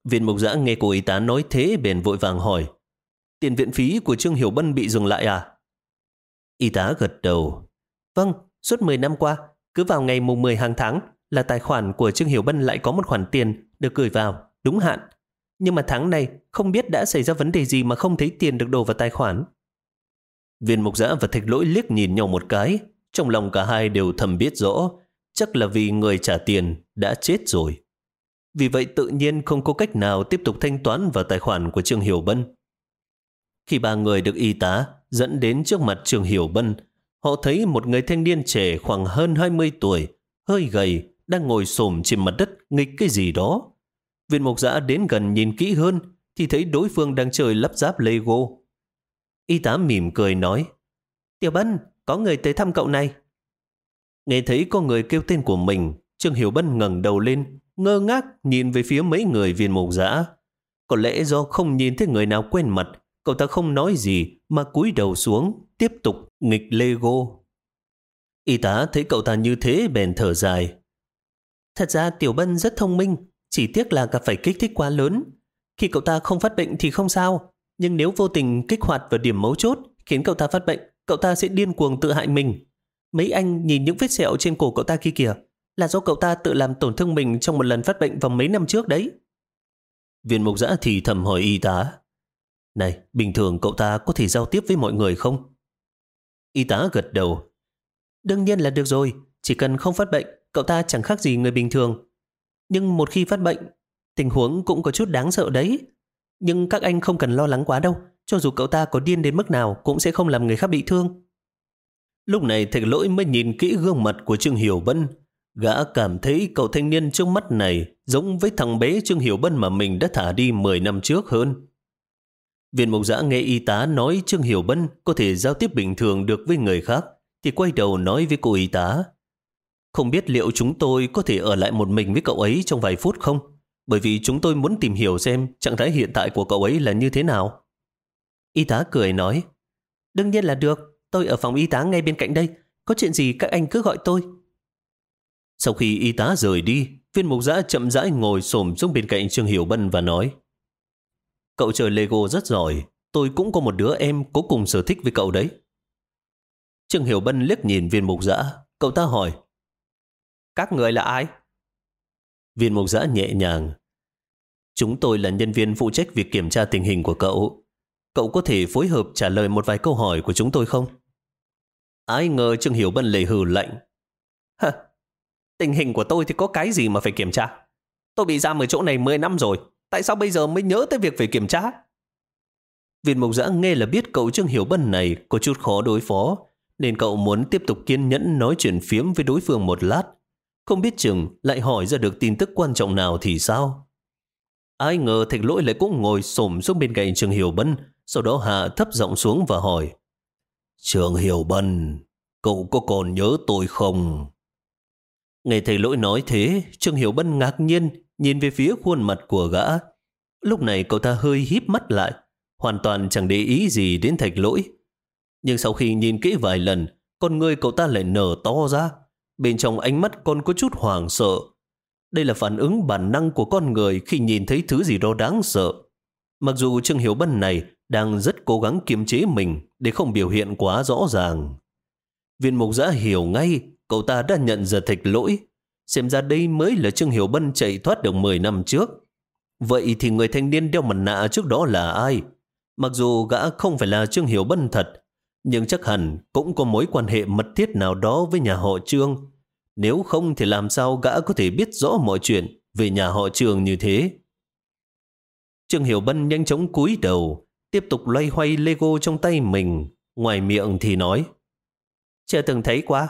Viện mục giã nghe cô y tá nói thế bèn vội vàng hỏi. Tiền viện phí của Trương Hiểu Bân bị dừng lại à? Y tá gật đầu. Vâng, suốt 10 năm qua, cứ vào ngày mùng 10 hàng tháng là tài khoản của Trương Hiểu Bân lại có một khoản tiền được gửi vào, đúng hạn. Nhưng mà tháng này không biết đã xảy ra vấn đề gì mà không thấy tiền được đổ vào tài khoản. Viên mục giã và thạch lỗi liếc nhìn nhau một cái, trong lòng cả hai đều thầm biết rõ, chắc là vì người trả tiền đã chết rồi. Vì vậy tự nhiên không có cách nào tiếp tục thanh toán vào tài khoản của Trương Hiểu Bân. Khi ba người được y tá dẫn đến trước mặt Trương Hiểu Bân, họ thấy một người thanh niên trẻ khoảng hơn 20 tuổi, hơi gầy, đang ngồi xổm trên mặt đất nghịch cái gì đó. Viên mục giã đến gần nhìn kỹ hơn thì thấy đối phương đang chơi lắp ráp Lego. Y tá mỉm cười nói Tiểu Bân, có người tới thăm cậu này. Nghe thấy có người kêu tên của mình, Trương Hiểu Bân ngẩng đầu lên, ngơ ngác nhìn về phía mấy người viên mục giã. Có lẽ do không nhìn thấy người nào quen mặt, cậu ta không nói gì mà cúi đầu xuống, tiếp tục nghịch Lego. Y tá thấy cậu ta như thế bèn thở dài. Thật ra Tiểu Bân rất thông minh, chỉ tiếc là gặp phải kích thích quá lớn. Khi cậu ta không phát bệnh thì không sao, nhưng nếu vô tình kích hoạt vào điểm mấu chốt khiến cậu ta phát bệnh, cậu ta sẽ điên cuồng tự hại mình. Mấy anh nhìn những vết sẹo trên cổ cậu ta kia kìa, là do cậu ta tự làm tổn thương mình trong một lần phát bệnh vào mấy năm trước đấy. Viên mục giã thì thầm hỏi y tá. Này, bình thường cậu ta có thể giao tiếp với mọi người không? Y tá gật đầu. Đương nhiên là được rồi, chỉ cần không phát bệnh, cậu ta chẳng khác gì người bình thường. Nhưng một khi phát bệnh, tình huống cũng có chút đáng sợ đấy. Nhưng các anh không cần lo lắng quá đâu, cho dù cậu ta có điên đến mức nào cũng sẽ không làm người khác bị thương. Lúc này thạch lỗi mới nhìn kỹ gương mặt của Trương Hiểu Bân. Gã cảm thấy cậu thanh niên trước mắt này giống với thằng bé Trương Hiểu Bân mà mình đã thả đi 10 năm trước hơn. Viên mộc giã nghe y tá nói Trương Hiểu Bân có thể giao tiếp bình thường được với người khác, thì quay đầu nói với cô y tá. Không biết liệu chúng tôi có thể ở lại một mình với cậu ấy trong vài phút không? Bởi vì chúng tôi muốn tìm hiểu xem trạng thái hiện tại của cậu ấy là như thế nào. Y tá cười nói, đương nhiên là được, tôi ở phòng y tá ngay bên cạnh đây, có chuyện gì các anh cứ gọi tôi. Sau khi y tá rời đi, viên mục giã chậm rãi ngồi xổm xuống bên cạnh Trương Hiểu Bân và nói Cậu chơi Lego rất giỏi, tôi cũng có một đứa em có cùng sở thích với cậu đấy. Trương Hiểu Bân liếc nhìn viên mục giã, cậu ta hỏi các người là ai? Viên mục giã nhẹ nhàng Chúng tôi là nhân viên phụ trách việc kiểm tra tình hình của cậu. Cậu có thể phối hợp trả lời một vài câu hỏi của chúng tôi không? Ai ngờ Trương Hiểu Bân lề hừ lạnh. Hả? Tình hình của tôi thì có cái gì mà phải kiểm tra? Tôi bị giam ở chỗ này 10 năm rồi. Tại sao bây giờ mới nhớ tới việc phải kiểm tra? Viên mộc giã nghe là biết cậu Trương Hiểu Bân này có chút khó đối phó, nên cậu muốn tiếp tục kiên nhẫn nói chuyện phiếm với đối phương một lát. Không biết chừng lại hỏi ra được tin tức quan trọng nào thì sao? Ai ngờ thạch lỗi lại cũng ngồi xổm xuống bên cạnh trường Hiểu Bân, sau đó hạ thấp giọng xuống và hỏi. trường Hiểu Bân, cậu có còn nhớ tôi không? Nghe thầy lỗi nói thế, trường Hiểu Bân ngạc nhiên nhìn về phía khuôn mặt của gã. Lúc này cậu ta hơi híp mắt lại, hoàn toàn chẳng để ý gì đến thạch lỗi. Nhưng sau khi nhìn kỹ vài lần, con người cậu ta lại nở to ra. Bên trong ánh mắt con có chút hoảng sợ. Đây là phản ứng bản năng của con người khi nhìn thấy thứ gì đó đáng sợ. Mặc dù Trương Hiểu Bân này đang rất cố gắng kiềm chế mình để không biểu hiện quá rõ ràng. Viên mục giã hiểu ngay cậu ta đã nhận ra thạch lỗi. Xem ra đây mới là Trương Hiểu Bân chạy thoát được 10 năm trước. Vậy thì người thanh niên đeo mặt nạ trước đó là ai? Mặc dù gã không phải là Trương Hiểu Bân thật, nhưng chắc hẳn cũng có mối quan hệ mật thiết nào đó với nhà họ Trương. Nếu không thì làm sao gã có thể biết rõ mọi chuyện về nhà họ Trương như thế? Trương Hiểu Bân nhanh chóng cúi đầu, tiếp tục loay hoay Lego trong tay mình. Ngoài miệng thì nói, chưa từng thấy qua.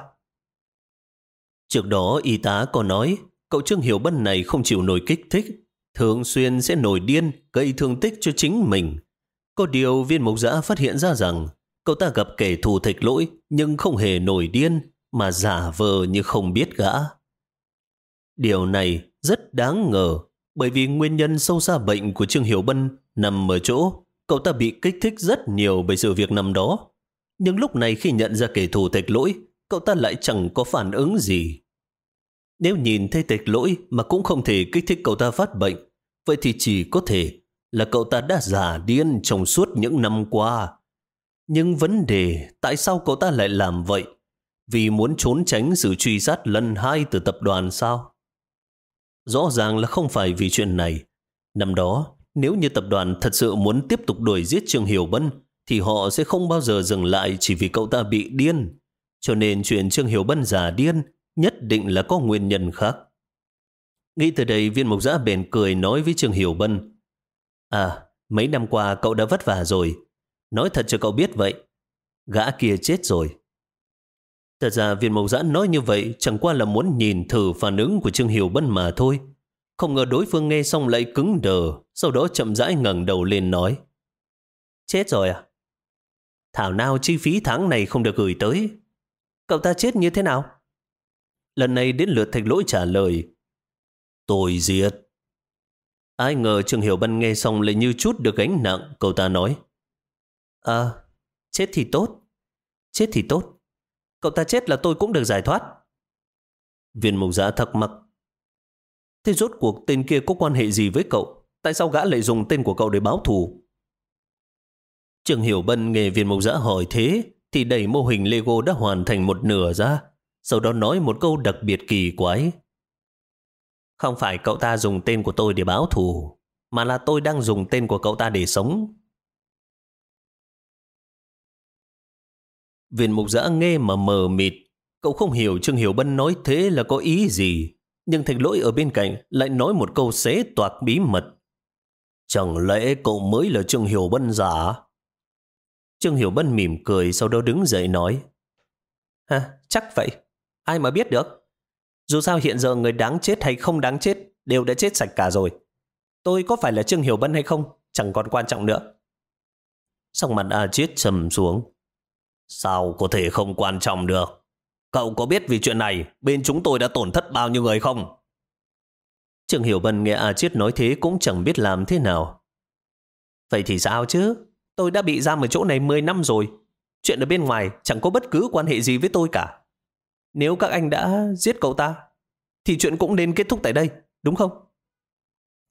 Trước đó y tá còn nói cậu Trương Hiểu Bân này không chịu nổi kích thích, thường xuyên sẽ nổi điên, gây thương tích cho chính mình. Có điều viên mục giã phát hiện ra rằng cậu ta gặp kẻ thù thạch lỗi nhưng không hề nổi điên mà giả vờ như không biết gã. Điều này rất đáng ngờ bởi vì nguyên nhân sâu xa bệnh của Trương Hiểu Bân nằm ở chỗ cậu ta bị kích thích rất nhiều bởi sự việc năm đó. Nhưng lúc này khi nhận ra kẻ thù thạch lỗi, cậu ta lại chẳng có phản ứng gì. Nếu nhìn thấy thạch lỗi mà cũng không thể kích thích cậu ta phát bệnh, vậy thì chỉ có thể là cậu ta đã giả điên trong suốt những năm qua. Nhưng vấn đề tại sao cậu ta lại làm vậy? Vì muốn trốn tránh sự truy sát lần hai từ tập đoàn sao? Rõ ràng là không phải vì chuyện này. Năm đó, nếu như tập đoàn thật sự muốn tiếp tục đuổi giết Trương Hiểu Bân, thì họ sẽ không bao giờ dừng lại chỉ vì cậu ta bị điên. Cho nên chuyện Trương Hiểu Bân giả điên nhất định là có nguyên nhân khác. Nghĩ từ đây viên mục giã bền cười nói với Trương Hiểu Bân. À, mấy năm qua cậu đã vất vả rồi. Nói thật cho cậu biết vậy. Gã kia chết rồi. Thật ra viên mộc giã nói như vậy chẳng qua là muốn nhìn thử phản ứng của Trương Hiểu Bân mà thôi. Không ngờ đối phương nghe xong lại cứng đờ, sau đó chậm rãi ngẩng đầu lên nói. Chết rồi à? Thảo nào chi phí tháng này không được gửi tới. Cậu ta chết như thế nào? Lần này đến lượt thạch lỗi trả lời. Tôi diệt. Ai ngờ Trương Hiểu Bân nghe xong lại như chút được gánh nặng, cậu ta nói. À, chết thì tốt. Chết thì tốt. Cậu ta chết là tôi cũng được giải thoát. Viên mục giã thắc mắc. Thế rốt cuộc tên kia có quan hệ gì với cậu? Tại sao gã lại dùng tên của cậu để báo thù? Trường Hiểu Bân nghe viên mục giã hỏi thế thì đẩy mô hình Lego đã hoàn thành một nửa ra, sau đó nói một câu đặc biệt kỳ quái. Không phải cậu ta dùng tên của tôi để báo thù, mà là tôi đang dùng tên của cậu ta để sống. Viên mục giã nghe mà mờ mịt, cậu không hiểu Trương Hiểu Bân nói thế là có ý gì, nhưng thạch lỗi ở bên cạnh lại nói một câu xế toạc bí mật. Chẳng lẽ cậu mới là Trương Hiểu Bân giả? Trương Hiểu Bân mỉm cười sau đó đứng dậy nói. Ha, chắc vậy. Ai mà biết được. Dù sao hiện giờ người đáng chết hay không đáng chết đều đã chết sạch cả rồi. Tôi có phải là Trương Hiểu Bân hay không chẳng còn quan trọng nữa. Xong mặt A Chiết trầm xuống. Sao có thể không quan trọng được? Cậu có biết vì chuyện này bên chúng tôi đã tổn thất bao nhiêu người không? trường Hiểu Bân nghe A Chiết nói thế cũng chẳng biết làm thế nào. Vậy thì sao chứ? Tôi đã bị giam ở chỗ này 10 năm rồi. Chuyện ở bên ngoài chẳng có bất cứ quan hệ gì với tôi cả. Nếu các anh đã giết cậu ta, thì chuyện cũng nên kết thúc tại đây, đúng không?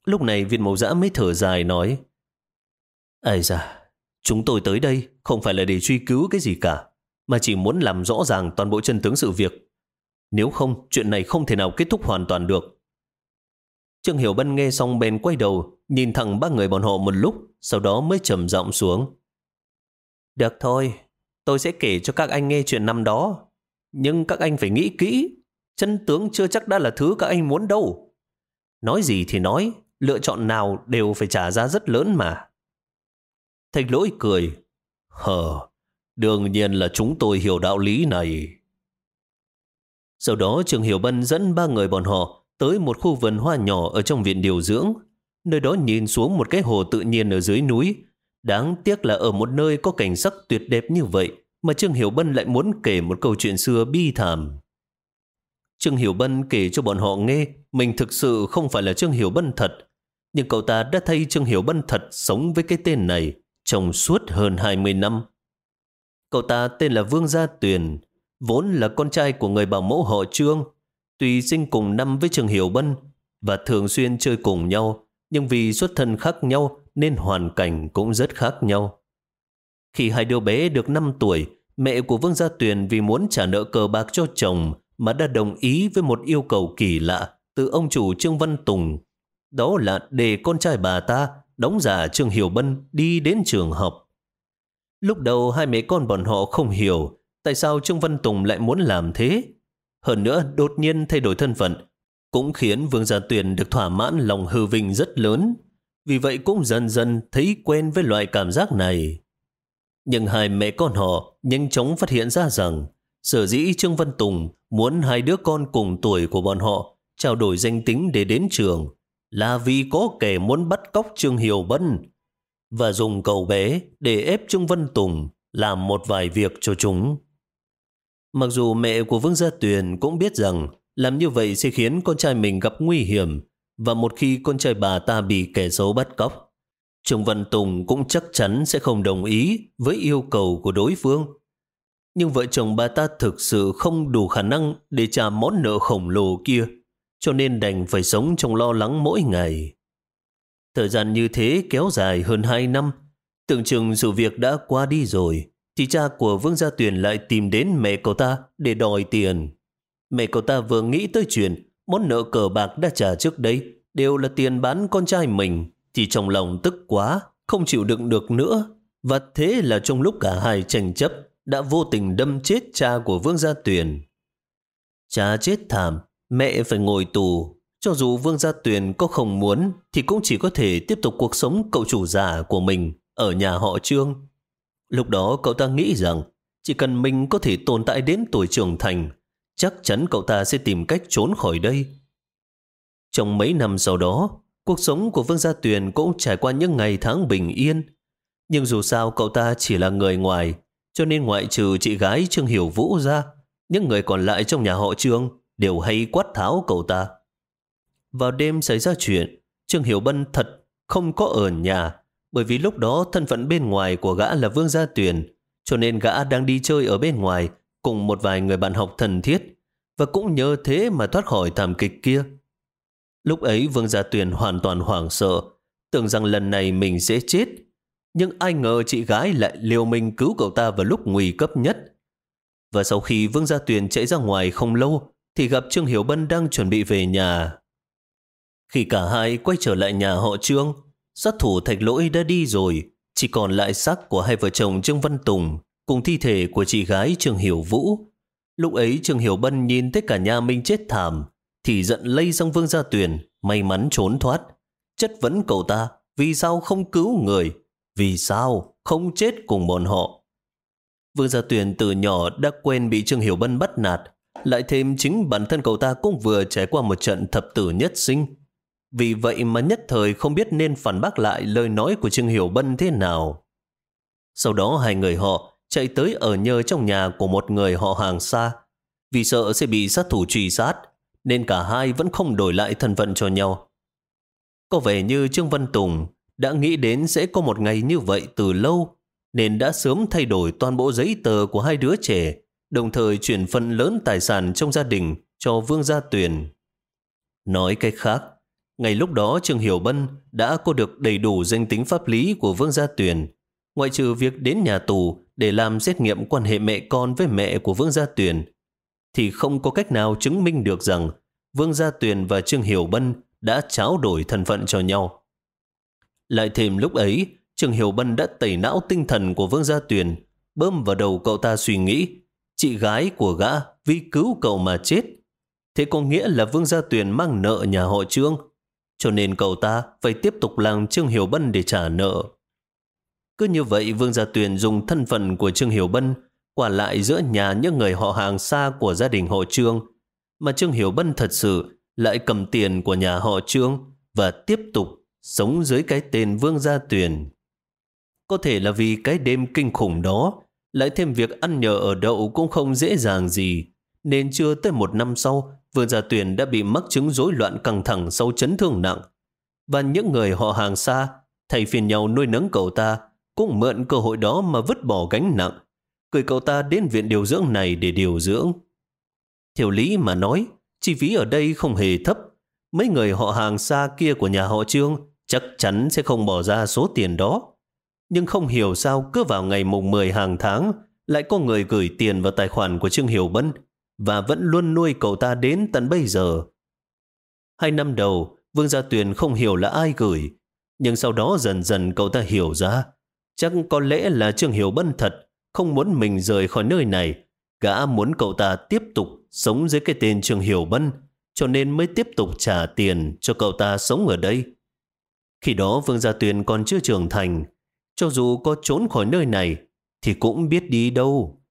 Lúc này viên mẫu giã mới thở dài nói Ây da, chúng tôi tới đây không phải là để truy cứu cái gì cả, mà chỉ muốn làm rõ ràng toàn bộ chân tướng sự việc. Nếu không, chuyện này không thể nào kết thúc hoàn toàn được. Trương Hiểu Bân nghe xong bèn quay đầu, nhìn thẳng ba người bọn họ một lúc, sau đó mới trầm giọng xuống. Được thôi, tôi sẽ kể cho các anh nghe chuyện năm đó. Nhưng các anh phải nghĩ kỹ, chân tướng chưa chắc đã là thứ các anh muốn đâu. Nói gì thì nói, lựa chọn nào đều phải trả giá rất lớn mà. Thạch lỗi cười. Hờ, đương nhiên là chúng tôi hiểu đạo lý này. Sau đó Trường Hiểu Bân dẫn ba người bọn họ tới một khu vườn hoa nhỏ ở trong viện điều dưỡng. Nơi đó nhìn xuống một cái hồ tự nhiên ở dưới núi. Đáng tiếc là ở một nơi có cảnh sắc tuyệt đẹp như vậy mà Trương Hiểu Bân lại muốn kể một câu chuyện xưa bi thảm. Trương Hiểu Bân kể cho bọn họ nghe mình thực sự không phải là Trương Hiểu Bân thật, nhưng cậu ta đã thay Trương Hiểu Bân thật sống với cái tên này trong suốt hơn 20 năm. Cậu ta tên là Vương Gia Tuyền, vốn là con trai của người bảo mẫu họ Trương, tuy sinh cùng năm với Trường Hiểu Bân và thường xuyên chơi cùng nhau, nhưng vì xuất thân khác nhau nên hoàn cảnh cũng rất khác nhau. Khi hai đứa bé được 5 tuổi, mẹ của Vương Gia Tuyền vì muốn trả nợ cờ bạc cho chồng mà đã đồng ý với một yêu cầu kỳ lạ từ ông chủ Trương Văn Tùng. Đó là để con trai bà ta đóng giả Trương Hiểu Bân đi đến trường học. Lúc đầu hai mẹ con bọn họ không hiểu tại sao Trương Văn Tùng lại muốn làm thế. Hơn nữa, đột nhiên thay đổi thân phận, cũng khiến Vương Gia Tuyền được thỏa mãn lòng hư vinh rất lớn. Vì vậy cũng dần dần thấy quen với loại cảm giác này. Nhưng hai mẹ con họ nhanh chóng phát hiện ra rằng sở dĩ Trương Văn Tùng muốn hai đứa con cùng tuổi của bọn họ trao đổi danh tính để đến trường là vì có kẻ muốn bắt cóc Trương Hiểu Bân và dùng cậu bé để ép Trương vân Tùng làm một vài việc cho chúng. Mặc dù mẹ của Vương Gia Tuyền cũng biết rằng làm như vậy sẽ khiến con trai mình gặp nguy hiểm và một khi con trai bà ta bị kẻ xấu bắt cóc, Trương Văn Tùng cũng chắc chắn sẽ không đồng ý với yêu cầu của đối phương. Nhưng vợ chồng bà ta thực sự không đủ khả năng để trả món nợ khổng lồ kia, cho nên đành phải sống trong lo lắng mỗi ngày. Thời gian như thế kéo dài hơn hai năm, tưởng chừng sự việc đã qua đi rồi, thì cha của Vương Gia Tuyền lại tìm đến mẹ cậu ta để đòi tiền. Mẹ cậu ta vừa nghĩ tới chuyện món nợ cờ bạc đã trả trước đây đều là tiền bán con trai mình thì trong lòng tức quá, không chịu đựng được nữa. Và thế là trong lúc cả hai tranh chấp, đã vô tình đâm chết cha của Vương Gia Tuyền. Cha chết thảm, mẹ phải ngồi tù. Cho dù Vương Gia Tuyền có không muốn, thì cũng chỉ có thể tiếp tục cuộc sống cậu chủ giả của mình ở nhà họ Trương. Lúc đó cậu ta nghĩ rằng chỉ cần mình có thể tồn tại đến tuổi trưởng thành, chắc chắn cậu ta sẽ tìm cách trốn khỏi đây. Trong mấy năm sau đó, Cuộc sống của Vương Gia Tuyền cũng trải qua những ngày tháng bình yên. Nhưng dù sao cậu ta chỉ là người ngoài, cho nên ngoại trừ chị gái Trương Hiểu Vũ ra, những người còn lại trong nhà họ Trương đều hay quát tháo cậu ta. Vào đêm xảy ra chuyện, Trương Hiểu Bân thật không có ở nhà, bởi vì lúc đó thân phận bên ngoài của gã là Vương Gia Tuyền, cho nên gã đang đi chơi ở bên ngoài cùng một vài người bạn học thân thiết và cũng nhờ thế mà thoát khỏi thảm kịch kia. Lúc ấy Vương Gia Tuyền hoàn toàn hoảng sợ, tưởng rằng lần này mình sẽ chết. Nhưng ai ngờ chị gái lại liều mình cứu cậu ta vào lúc nguy cấp nhất. Và sau khi Vương Gia Tuyền chạy ra ngoài không lâu, thì gặp Trương Hiểu Bân đang chuẩn bị về nhà. Khi cả hai quay trở lại nhà họ Trương, sát thủ thạch lỗi đã đi rồi, chỉ còn lại xác của hai vợ chồng Trương Văn Tùng cùng thi thể của chị gái Trương Hiểu Vũ. Lúc ấy Trương Hiểu Bân nhìn thấy cả nhà Minh chết thảm, thì giận lây sang Vương Gia Tuyền, may mắn trốn thoát. Chất vấn cậu ta, vì sao không cứu người? Vì sao không chết cùng bọn họ? Vương Gia Tuyền từ nhỏ đã quen bị Trương Hiểu Bân bắt nạt, lại thêm chính bản thân cậu ta cũng vừa trải qua một trận thập tử nhất sinh. Vì vậy mà nhất thời không biết nên phản bác lại lời nói của Trương Hiểu Bân thế nào. Sau đó hai người họ chạy tới ở nhờ trong nhà của một người họ hàng xa. Vì sợ sẽ bị sát thủ truy sát, nên cả hai vẫn không đổi lại thân phận cho nhau. Có vẻ như Trương Văn Tùng đã nghĩ đến sẽ có một ngày như vậy từ lâu, nên đã sớm thay đổi toàn bộ giấy tờ của hai đứa trẻ, đồng thời chuyển phần lớn tài sản trong gia đình cho Vương Gia Tuyền. Nói cách khác, ngày lúc đó Trương Hiểu Bân đã có được đầy đủ danh tính pháp lý của Vương Gia Tuyền, ngoại trừ việc đến nhà tù để làm xét nghiệm quan hệ mẹ con với mẹ của Vương Gia Tuyền, thì không có cách nào chứng minh được rằng Vương Gia Tuyền và Trương Hiểu Bân đã tráo đổi thân phận cho nhau. Lại thêm lúc ấy, Trương Hiểu Bân đã tẩy não tinh thần của Vương Gia Tuyền, bơm vào đầu cậu ta suy nghĩ, chị gái của gã vì cứu cậu mà chết. Thế có nghĩa là Vương Gia Tuyền mang nợ nhà họ Trương, cho nên cậu ta phải tiếp tục làm Trương Hiểu Bân để trả nợ. Cứ như vậy Vương Gia Tuyền dùng thân phận của Trương Hiểu Bân quả lại giữa nhà những người họ hàng xa của gia đình họ Trương, mà Trương Hiểu Bân thật sự lại cầm tiền của nhà họ Trương và tiếp tục sống dưới cái tên Vương Gia Tuyền. Có thể là vì cái đêm kinh khủng đó, lại thêm việc ăn nhờ ở đậu cũng không dễ dàng gì, nên chưa tới một năm sau, Vương Gia Tuyền đã bị mắc chứng rối loạn căng thẳng sau chấn thương nặng. Và những người họ hàng xa, thay phiền nhau nuôi nấng cậu ta, cũng mượn cơ hội đó mà vứt bỏ gánh nặng, gửi cậu ta đến viện điều dưỡng này để điều dưỡng. Theo lý mà nói, chi phí ở đây không hề thấp. Mấy người họ hàng xa kia của nhà họ Trương chắc chắn sẽ không bỏ ra số tiền đó. Nhưng không hiểu sao cứ vào ngày mùng 10 hàng tháng lại có người gửi tiền vào tài khoản của Trương Hiểu Bân và vẫn luôn nuôi cậu ta đến tận bây giờ. Hai năm đầu, Vương Gia Tuyền không hiểu là ai gửi, nhưng sau đó dần dần cậu ta hiểu ra. Chắc có lẽ là Trương Hiểu Bân thật, không muốn mình rời khỏi nơi này. Gã muốn cậu ta tiếp tục sống dưới cái tên Trương Hiểu Bân, cho nên mới tiếp tục trả tiền cho cậu ta sống ở đây. Khi đó Vương Gia Tuyền còn chưa trưởng thành, cho dù có trốn khỏi nơi này, thì cũng biết đi đâu.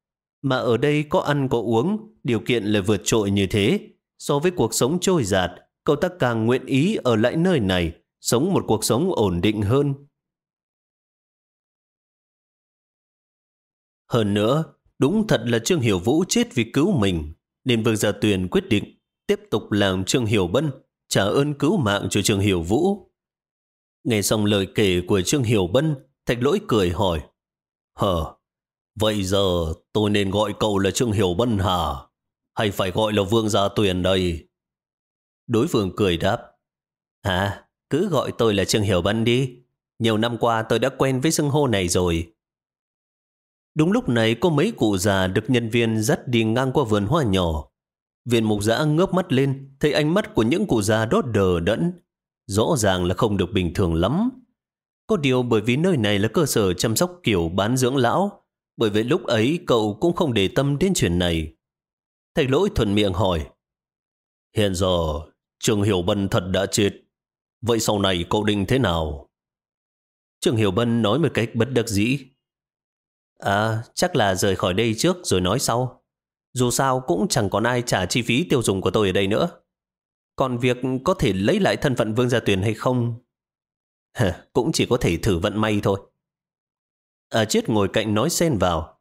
Mà ở đây có ăn có uống, điều kiện lại vượt trội như thế. So với cuộc sống trôi giạt, cậu ta càng nguyện ý ở lại nơi này, sống một cuộc sống ổn định hơn. Hơn nữa, đúng thật là Trương Hiểu Vũ chết vì cứu mình, nên Vương Gia Tuyền quyết định tiếp tục làm Trương Hiểu Bân trả ơn cứu mạng cho Trương Hiểu Vũ. Nghe xong lời kể của Trương Hiểu Bân, Thạch Lỗi cười hỏi, Hờ, vậy giờ tôi nên gọi cậu là Trương Hiểu Bân hả? Hay phải gọi là Vương Gia Tuyền đây? Đối phương cười đáp, À, cứ gọi tôi là Trương Hiểu Bân đi. Nhiều năm qua tôi đã quen với xưng hô này rồi. Đúng lúc này có mấy cụ già được nhân viên dắt đi ngang qua vườn hoa nhỏ. Viện mục giã ngước mắt lên, thấy ánh mắt của những cụ già đó đờ đẫn. Rõ ràng là không được bình thường lắm. Có điều bởi vì nơi này là cơ sở chăm sóc kiểu bán dưỡng lão, bởi vậy lúc ấy cậu cũng không để tâm đến chuyện này. Thầy lỗi thuận miệng hỏi. Hiện giờ, Trường Hiểu Bân thật đã chết. Vậy sau này cậu định thế nào? Trường Hiểu Bân nói một cách bất đắc dĩ. À, chắc là rời khỏi đây trước rồi nói sau. Dù sao cũng chẳng còn ai trả chi phí tiêu dùng của tôi ở đây nữa. Còn việc có thể lấy lại thân phận Vương Gia Tuyền hay không, cũng chỉ có thể thử vận may thôi. Ờ, Ở chết ngồi cạnh nói xen vào.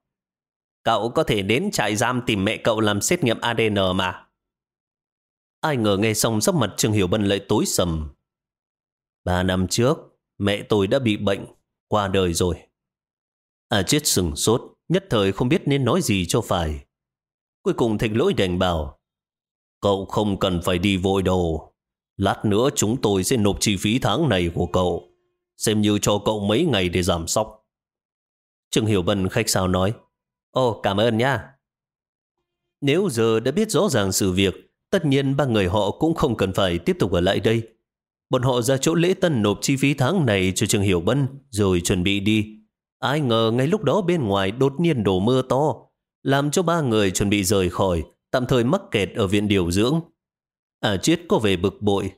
Cậu có thể đến trại giam tìm mẹ cậu làm xét nghiệm ADN mà. Ai ngờ nghe xong sắc mặt Trương Hiểu Bân lại tối sầm. Ba năm trước, mẹ tôi đã bị bệnh, qua đời rồi. À chết sừng sốt, nhất thời không biết nên nói gì cho phải. Cuối cùng thịnh lỗi đành bảo, cậu không cần phải đi vội đâu. Lát nữa chúng tôi sẽ nộp chi phí tháng này của cậu, xem như cho cậu mấy ngày để giảm sóc. Trương Hiểu Bân khách sao nói, Ồ, cảm ơn nha. Nếu giờ đã biết rõ ràng sự việc, tất nhiên ba người họ cũng không cần phải tiếp tục ở lại đây. Bọn họ ra chỗ lễ tân nộp chi phí tháng này cho Trương Hiểu Bân, rồi chuẩn bị đi. Ai ngờ ngay lúc đó bên ngoài đột nhiên đổ mưa to, làm cho ba người chuẩn bị rời khỏi, tạm thời mắc kẹt ở viện điều dưỡng. Ờ, à Chiết có về bực bội.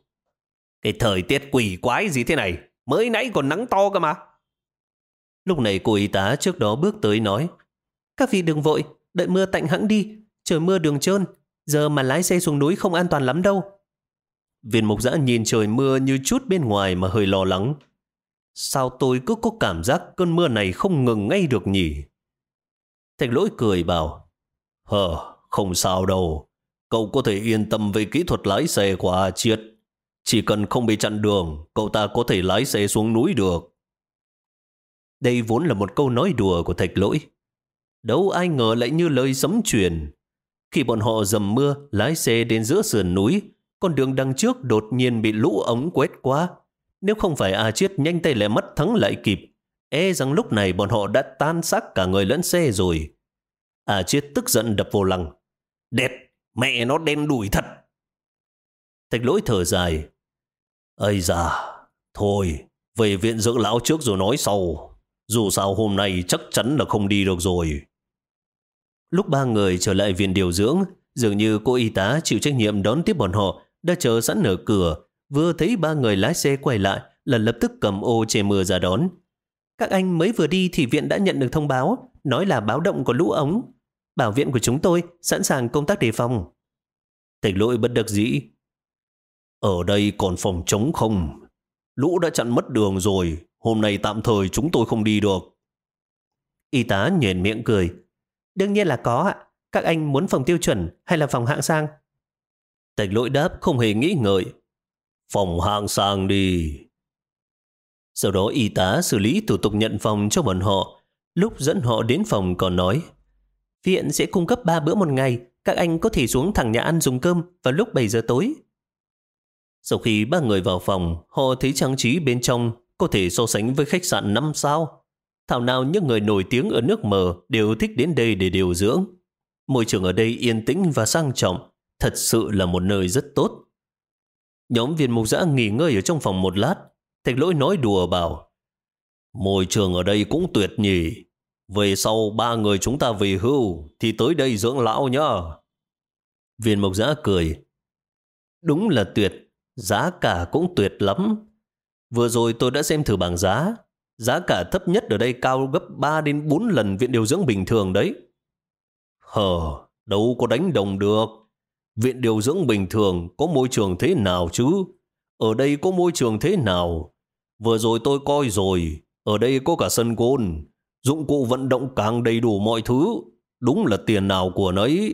Cái thời tiết quỷ quái gì thế này, mới nãy còn nắng to cơ mà. Lúc này cô y tá trước đó bước tới nói, các vị đừng vội, đợi mưa tạnh hẳn đi, trời mưa đường trơn, giờ mà lái xe xuống núi không an toàn lắm đâu. Viên mục giã nhìn trời mưa như chút bên ngoài mà hơi lo lắng. Sao tôi cứ có cảm giác cơn mưa này không ngừng ngay được nhỉ? Thạch lỗi cười bảo, Hờ, không sao đâu. Cậu có thể yên tâm về kỹ thuật lái xe của A Triết, Chỉ cần không bị chặn đường, cậu ta có thể lái xe xuống núi được. Đây vốn là một câu nói đùa của thạch lỗi. Đâu ai ngờ lại như lời sấm truyền. Khi bọn họ dầm mưa, lái xe đến giữa sườn núi, con đường đằng trước đột nhiên bị lũ ống quét qua. Nếu không phải A Chiết nhanh tay lẹ mất thắng lại kịp, e rằng lúc này bọn họ đã tan xác cả người lẫn xe rồi. A Chiết tức giận đập vô lăng. đẹp mẹ nó đen đủi thật. Thạch lỗi thở dài. Ây da, thôi, về viện dưỡng lão trước rồi nói sau. Dù sao hôm nay chắc chắn là không đi được rồi. Lúc ba người trở lại viện điều dưỡng, dường như cô y tá chịu trách nhiệm đón tiếp bọn họ đã chờ sẵn ở cửa. Vừa thấy ba người lái xe quay lại là lập tức cầm ô che mưa ra đón. Các anh mới vừa đi thì viện đã nhận được thông báo, nói là báo động có lũ ống. Bảo viện của chúng tôi sẵn sàng công tác đề phòng. Thạch lỗi bất đắc dĩ. Ở đây còn phòng chống không? Lũ đã chặn mất đường rồi, hôm nay tạm thời chúng tôi không đi được. Y tá nhền miệng cười. Đương nhiên là có ạ. Các anh muốn phòng tiêu chuẩn hay là phòng hạng sang? Tạch lỗi đáp không hề nghĩ ngợi. Phòng hạng sang đi. Sau đó y tá xử lý thủ tục nhận phòng cho bọn họ. Lúc dẫn họ đến phòng còn nói Viện sẽ cung cấp 3 bữa một ngày. Các anh có thể xuống thẳng nhà ăn dùng cơm vào lúc 7 giờ tối. Sau khi ba người vào phòng, họ thấy trang trí bên trong có thể so sánh với khách sạn 5 sao. Thảo nào những người nổi tiếng ở nước mờ đều thích đến đây để điều dưỡng. Môi trường ở đây yên tĩnh và sang trọng, thật sự là một nơi rất tốt. Nhóm viên mục giã nghỉ ngơi ở trong phòng một lát, thạch lỗi nói đùa bảo Môi trường ở đây cũng tuyệt nhỉ. Về sau ba người chúng ta về hưu thì tới đây dưỡng lão nhá. Viên mộc giã cười. Đúng là tuyệt, giá cả cũng tuyệt lắm. Vừa rồi tôi đã xem thử bảng giá. Giá cả thấp nhất ở đây cao gấp 3 đến 4 lần viện điều dưỡng bình thường đấy. Hờ, đâu có đánh đồng được. Viện điều dưỡng bình thường có môi trường thế nào chứ? Ở đây có môi trường thế nào? Vừa rồi tôi coi rồi, ở đây có cả sân gôn, dụng cụ vận động càng đầy đủ mọi thứ. Đúng là tiền nào của nấy.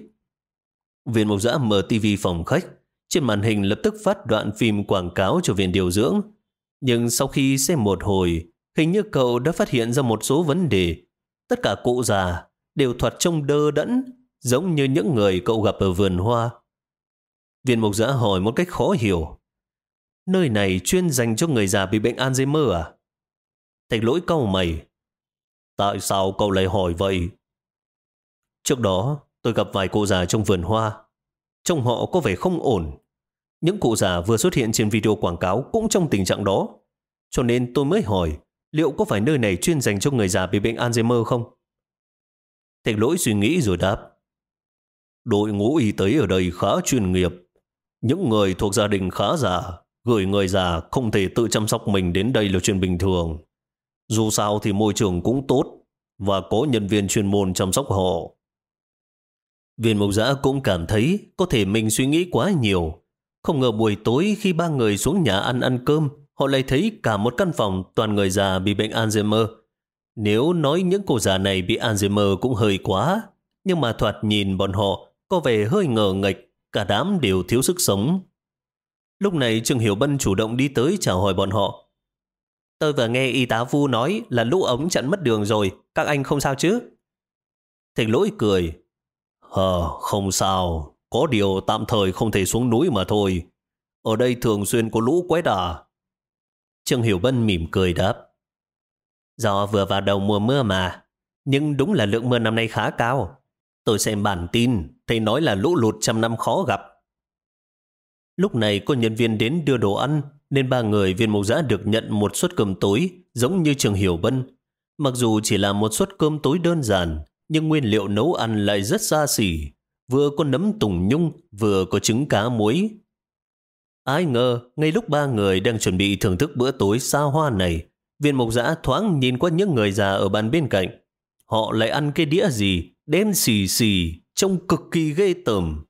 Viên mộc giã mở tivi phòng khách. Trên màn hình lập tức phát đoạn phim quảng cáo cho viện điều dưỡng. Nhưng sau khi xem một hồi, hình như cậu đã phát hiện ra một số vấn đề. Tất cả cụ già đều thoạt trông đơ đẫn, giống như những người cậu gặp ở vườn hoa. Viên mục giã hỏi một cách khó hiểu. Nơi này chuyên dành cho người già bị bệnh Alzheimer à? Thạch lỗi câu mày. Tại sao cậu lại hỏi vậy? Trước đó, tôi gặp vài cụ già trong vườn hoa. Trông họ có vẻ không ổn. Những cụ già vừa xuất hiện trên video quảng cáo cũng trong tình trạng đó. Cho nên tôi mới hỏi liệu có phải nơi này chuyên dành cho người già bị bệnh Alzheimer không? Thạch lỗi suy nghĩ rồi đáp. Đội ngũ y tế ở đây khá chuyên nghiệp. Những người thuộc gia đình khá già, gửi người già không thể tự chăm sóc mình đến đây là chuyện bình thường. Dù sao thì môi trường cũng tốt và có nhân viên chuyên môn chăm sóc họ. Viên mục giã cũng cảm thấy có thể mình suy nghĩ quá nhiều. Không ngờ buổi tối khi ba người xuống nhà ăn ăn cơm, họ lại thấy cả một căn phòng toàn người già bị bệnh Alzheimer. Nếu nói những cô già này bị Alzheimer cũng hơi quá, nhưng mà thoạt nhìn bọn họ có vẻ hơi ngờ nghịch, cả đám đều thiếu sức sống. Lúc này Trương Hiểu Bân chủ động đi tới chào hỏi bọn họ. Tôi vừa nghe y tá Vu nói là lũ ống chặn mất đường rồi, các anh không sao chứ? thịnh lỗi cười. Hờ, không sao. Có điều tạm thời không thể xuống núi mà thôi. Ở đây thường xuyên có lũ quét à. Trương Hiểu Bân mỉm cười đáp. Do vừa vào đầu mùa mưa mà, nhưng đúng là lượng mưa năm nay khá cao. Tôi xem bản tin, thầy nói là lũ lụt trăm năm khó gặp. Lúc này có nhân viên đến đưa đồ ăn, nên ba người viên mục giã được nhận một suất cơm tối, giống như trường Hiểu vân, Mặc dù chỉ là một suất cơm tối đơn giản, nhưng nguyên liệu nấu ăn lại rất xa xỉ. Vừa có nấm tùng nhung, vừa có trứng cá muối. Ai ngờ, ngay lúc ba người đang chuẩn bị thưởng thức bữa tối xa hoa này, viên mục giã thoáng nhìn qua những người già ở bàn bên cạnh. Họ lại ăn cái đĩa gì, đen xì xì, trông cực kỳ ghê tởm.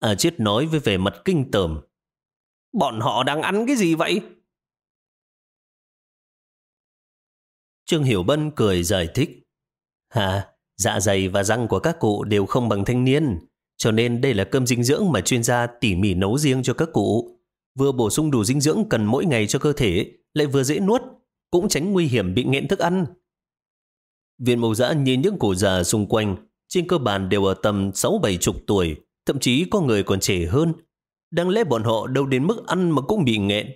À chết nói với vẻ mặt kinh tởm. Bọn họ đang ăn cái gì vậy? Trương Hiểu Bân cười giải thích. Hà, dạ dày và răng của các cụ đều không bằng thanh niên, cho nên đây là cơm dinh dưỡng mà chuyên gia tỉ mỉ nấu riêng cho các cụ. Vừa bổ sung đủ dinh dưỡng cần mỗi ngày cho cơ thể, lại vừa dễ nuốt, cũng tránh nguy hiểm bị nghẹn thức ăn. Viên mẫu giã nhìn những cụ già xung quanh, trên cơ bản đều ở tầm 6-7 chục tuổi, thậm chí có người còn trẻ hơn. Đáng lẽ bọn họ đâu đến mức ăn mà cũng bị nghẹn.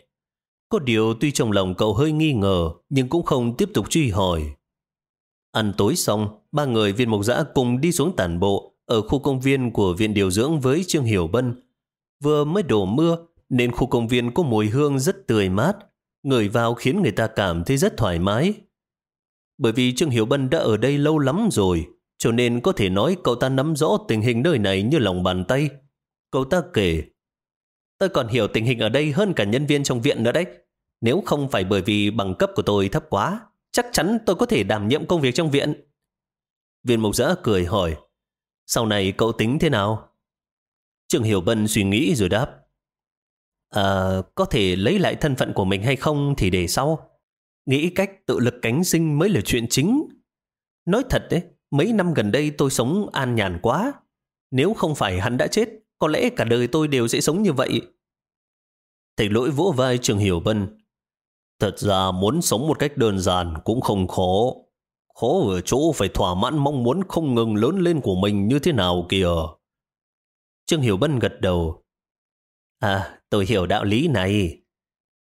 Có điều tuy trong lòng cậu hơi nghi ngờ, nhưng cũng không tiếp tục truy hỏi. Ăn tối xong, ba người viên mộc giã cùng đi xuống tản bộ ở khu công viên của viện điều dưỡng với Trương Hiểu Bân. Vừa mới đổ mưa, nên khu công viên có mùi hương rất tươi mát, ngửi vào khiến người ta cảm thấy rất thoải mái. Bởi vì Trương Hiểu Bân đã ở đây lâu lắm rồi, cho nên có thể nói cậu ta nắm rõ tình hình nơi này như lòng bàn tay. Cậu ta kể, tôi còn hiểu tình hình ở đây hơn cả nhân viên trong viện nữa đấy. Nếu không phải bởi vì bằng cấp của tôi thấp quá, chắc chắn tôi có thể đảm nhiệm công việc trong viện. Viên mục giã cười hỏi, sau này cậu tính thế nào? Trương Hiểu Bân suy nghĩ rồi đáp, À, có thể lấy lại thân phận của mình hay không thì để sau. Nghĩ cách tự lực cánh sinh mới là chuyện chính. Nói thật đấy, mấy năm gần đây tôi sống an nhàn quá. Nếu không phải hắn đã chết, có lẽ cả đời tôi đều sẽ sống như vậy. Thầy lỗi vỗ vai Trường Hiểu Bân. Thật ra muốn sống một cách đơn giản cũng không khó. Khó ở chỗ phải thỏa mãn mong muốn không ngừng lớn lên của mình như thế nào kìa. Trương Hiểu Bân gật đầu. À, tôi hiểu đạo lý này.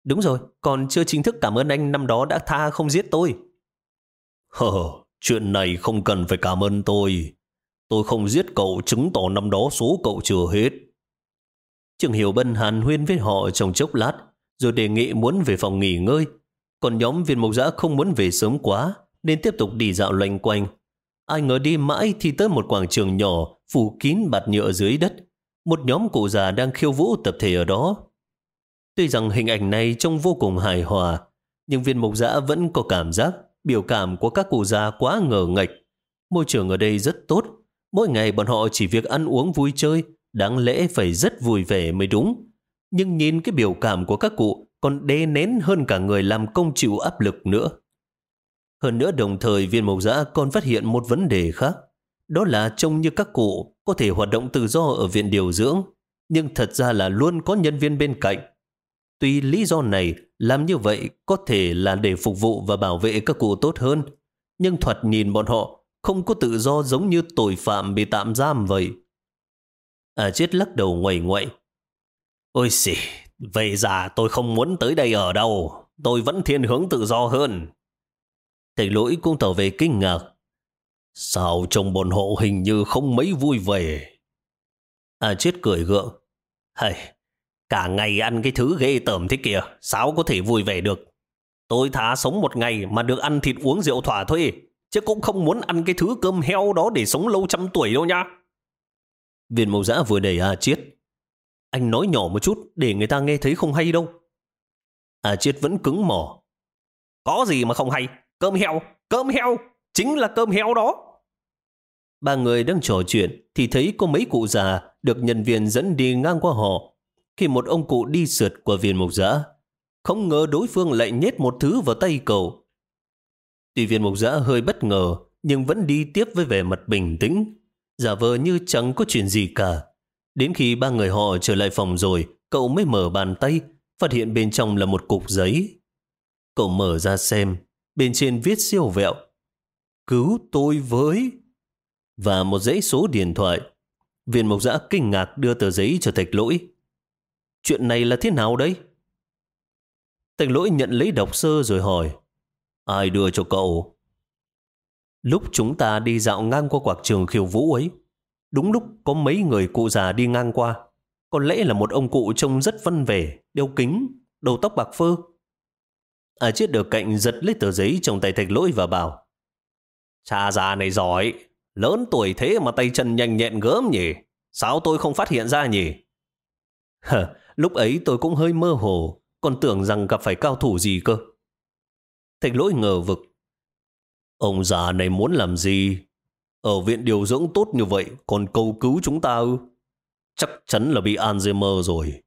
Đúng rồi, còn chưa chính thức cảm ơn anh năm đó đã tha không giết tôi. Hờ, chuyện này không cần phải cảm ơn tôi. Tôi không giết cậu chứng tỏ năm đó số cậu chưa hết. Trường Hiểu Bân hàn huyên với họ trong chốc lát, rồi đề nghị muốn về phòng nghỉ ngơi. Còn nhóm viên mộc giã không muốn về sớm quá, nên tiếp tục đi dạo loanh quanh. Ai ngờ đi mãi thì tới một quảng trường nhỏ, phủ kín bạt nhựa dưới đất. Một nhóm cụ già đang khiêu vũ tập thể ở đó. Tuy rằng hình ảnh này trông vô cùng hài hòa, nhưng viên mộc giã vẫn có cảm giác biểu cảm của các cụ già quá ngờ ngạch. Môi trường ở đây rất tốt, mỗi ngày bọn họ chỉ việc ăn uống vui chơi, đáng lẽ phải rất vui vẻ mới đúng. Nhưng nhìn cái biểu cảm của các cụ còn đê nén hơn cả người làm công chịu áp lực nữa. Hơn nữa đồng thời viên mộc giã còn phát hiện một vấn đề khác. Đó là trông như các cụ có thể hoạt động tự do ở viện điều dưỡng, nhưng thật ra là luôn có nhân viên bên cạnh. Tuy lý do này làm như vậy có thể là để phục vụ và bảo vệ các cụ tốt hơn, nhưng thoạt nhìn bọn họ không có tự do giống như tội phạm bị tạm giam vậy. À chết lắc đầu ngoẩy ngoậy. Ôi xì, vậy già tôi không muốn tới đây ở đâu. Tôi vẫn thiên hướng tự do hơn. Thầy lỗi cũng tỏ về kinh ngạc. Sao trông bọn hộ hình như không mấy vui vẻ? À chết cười gượng. Hầy, cả ngày ăn cái thứ ghê tởm thế kìa, sao có thể vui vẻ được? Tôi thá sống một ngày mà được ăn thịt uống rượu thỏa thôi, chứ cũng không muốn ăn cái thứ cơm heo đó để sống lâu trăm tuổi đâu nha. Viên mẫu giã vừa đẩy A Chiết. Anh nói nhỏ một chút để người ta nghe thấy không hay đâu. A Chiết vẫn cứng mỏ. Có gì mà không hay? Cơm heo, cơm heo, chính là cơm heo đó. Ba người đang trò chuyện thì thấy có mấy cụ già được nhân viên dẫn đi ngang qua họ. Khi một ông cụ đi sượt qua viên mộc giã, không ngờ đối phương lại nhét một thứ vào tay cậu. Tuy viên mục giã hơi bất ngờ, nhưng vẫn đi tiếp với vẻ mặt bình tĩnh, giả vờ như chẳng có chuyện gì cả. Đến khi ba người họ trở lại phòng rồi, cậu mới mở bàn tay, phát hiện bên trong là một cục giấy. Cậu mở ra xem, bên trên viết siêu vẹo. Cứu tôi với... và một dãy số điện thoại. Viên mộc giã kinh ngạc đưa tờ giấy cho thạch lỗi. Chuyện này là thế nào đấy? Thạch lỗi nhận lấy đọc sơ rồi hỏi. Ai đưa cho cậu? Lúc chúng ta đi dạo ngang qua quảng trường khiêu vũ ấy, đúng lúc có mấy người cụ già đi ngang qua. Có lẽ là một ông cụ trông rất vân vẻ, đeo kính, đầu tóc bạc phơ. À chết được cạnh giật lấy tờ giấy trong tay thạch lỗi và bảo Cha già này giỏi, lớn tuổi thế mà tay chân nhanh nhẹn gớm nhỉ? Sao tôi không phát hiện ra nhỉ? Hờ, lúc ấy tôi cũng hơi mơ hồ, còn tưởng rằng gặp phải cao thủ gì cơ. Thạch lỗi ngờ vực. Ông già này muốn làm gì? Ở viện điều dưỡng tốt như vậy còn cầu cứu chúng ta ư? Chắc chắn là bị Alzheimer rồi.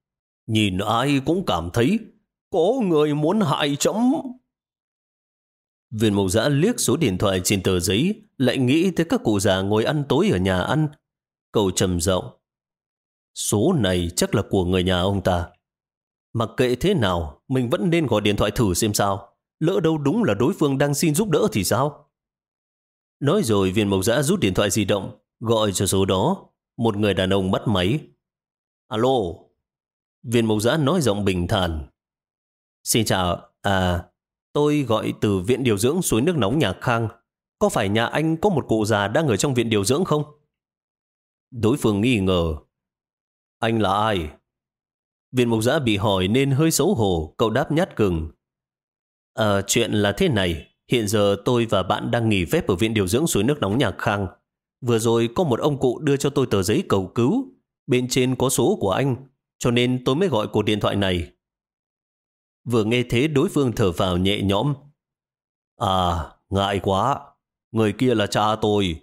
Nhìn ai cũng cảm thấy có người muốn hại chấm. Viên mộc giã liếc số điện thoại trên tờ giấy, lại nghĩ tới các cụ già ngồi ăn tối ở nhà ăn. Cầu trầm rộng. Số này chắc là của người nhà ông ta. Mặc kệ thế nào, mình vẫn nên gọi điện thoại thử xem sao. Lỡ đâu đúng là đối phương đang xin giúp đỡ thì sao? Nói rồi viên mộc giã rút điện thoại di động, gọi cho số đó. Một người đàn ông bắt máy. Alo. Viên mộc giã nói giọng bình thản. Xin chào, à, tôi gọi từ viện điều dưỡng suối nước nóng nhà Khang. Có phải nhà anh có một cụ già đang ở trong viện điều dưỡng không? Đối phương nghi ngờ. Anh là ai? Viên mục giã bị hỏi nên hơi xấu hổ, cậu đáp nhát À, chuyện là thế này, hiện giờ tôi và bạn đang nghỉ phép ở viện điều dưỡng suối nước nóng nhà Khang. Vừa rồi có một ông cụ đưa cho tôi tờ giấy cầu cứu, bên trên có số của anh, cho nên tôi mới gọi cuộc điện thoại này. Vừa nghe thế đối phương thở vào nhẹ nhõm. À, ngại quá. Người kia là cha tôi.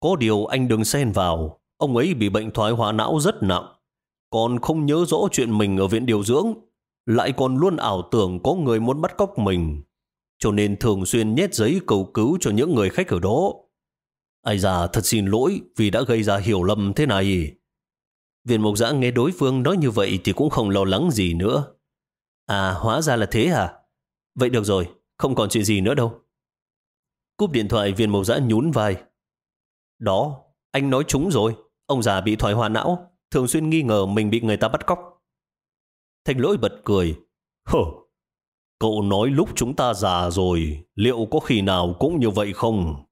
Có điều anh đừng xen vào. Ông ấy bị bệnh thoái hóa não rất nặng. Còn không nhớ rõ chuyện mình ở viện điều dưỡng. Lại còn luôn ảo tưởng có người muốn bắt cóc mình. Cho nên thường xuyên nhét giấy cầu cứu cho những người khách ở đó. Ai già thật xin lỗi vì đã gây ra hiểu lầm thế này. Viên mục giã nghe đối phương nói như vậy thì cũng không lo lắng gì nữa. À, hóa ra là thế à? Vậy được rồi, không còn chuyện gì nữa đâu. Cúp điện thoại viên mộc giã nhún vai. Đó, anh nói trúng rồi. Ông già bị thoái hóa não, thường xuyên nghi ngờ mình bị người ta bắt cóc. Thanh lỗi bật cười. Hờ, cậu nói lúc chúng ta già rồi, liệu có khi nào cũng như vậy không?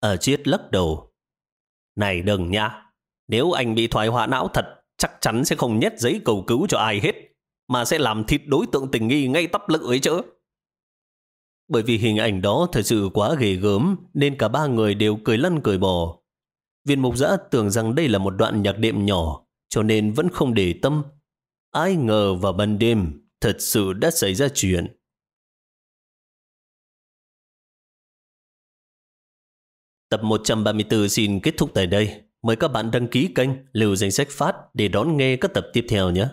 À chiết lắc đầu. Này đừng nha, nếu anh bị thoái hóa não thật, chắc chắn sẽ không nhét giấy cầu cứu cho ai hết mà sẽ làm thịt đối tượng tình nghi ngay tắp ấy chứ. Bởi vì hình ảnh đó thật sự quá ghê gớm nên cả ba người đều cười lăn cười bò. Viên mục giã tưởng rằng đây là một đoạn nhạc đệm nhỏ cho nên vẫn không để tâm. Ai ngờ vào ban đêm, thật sự đã xảy ra chuyện. Tập 134 xin kết thúc tại đây. Mời các bạn đăng ký kênh, Lưu Danh Sách Phát để đón nghe các tập tiếp theo nhé.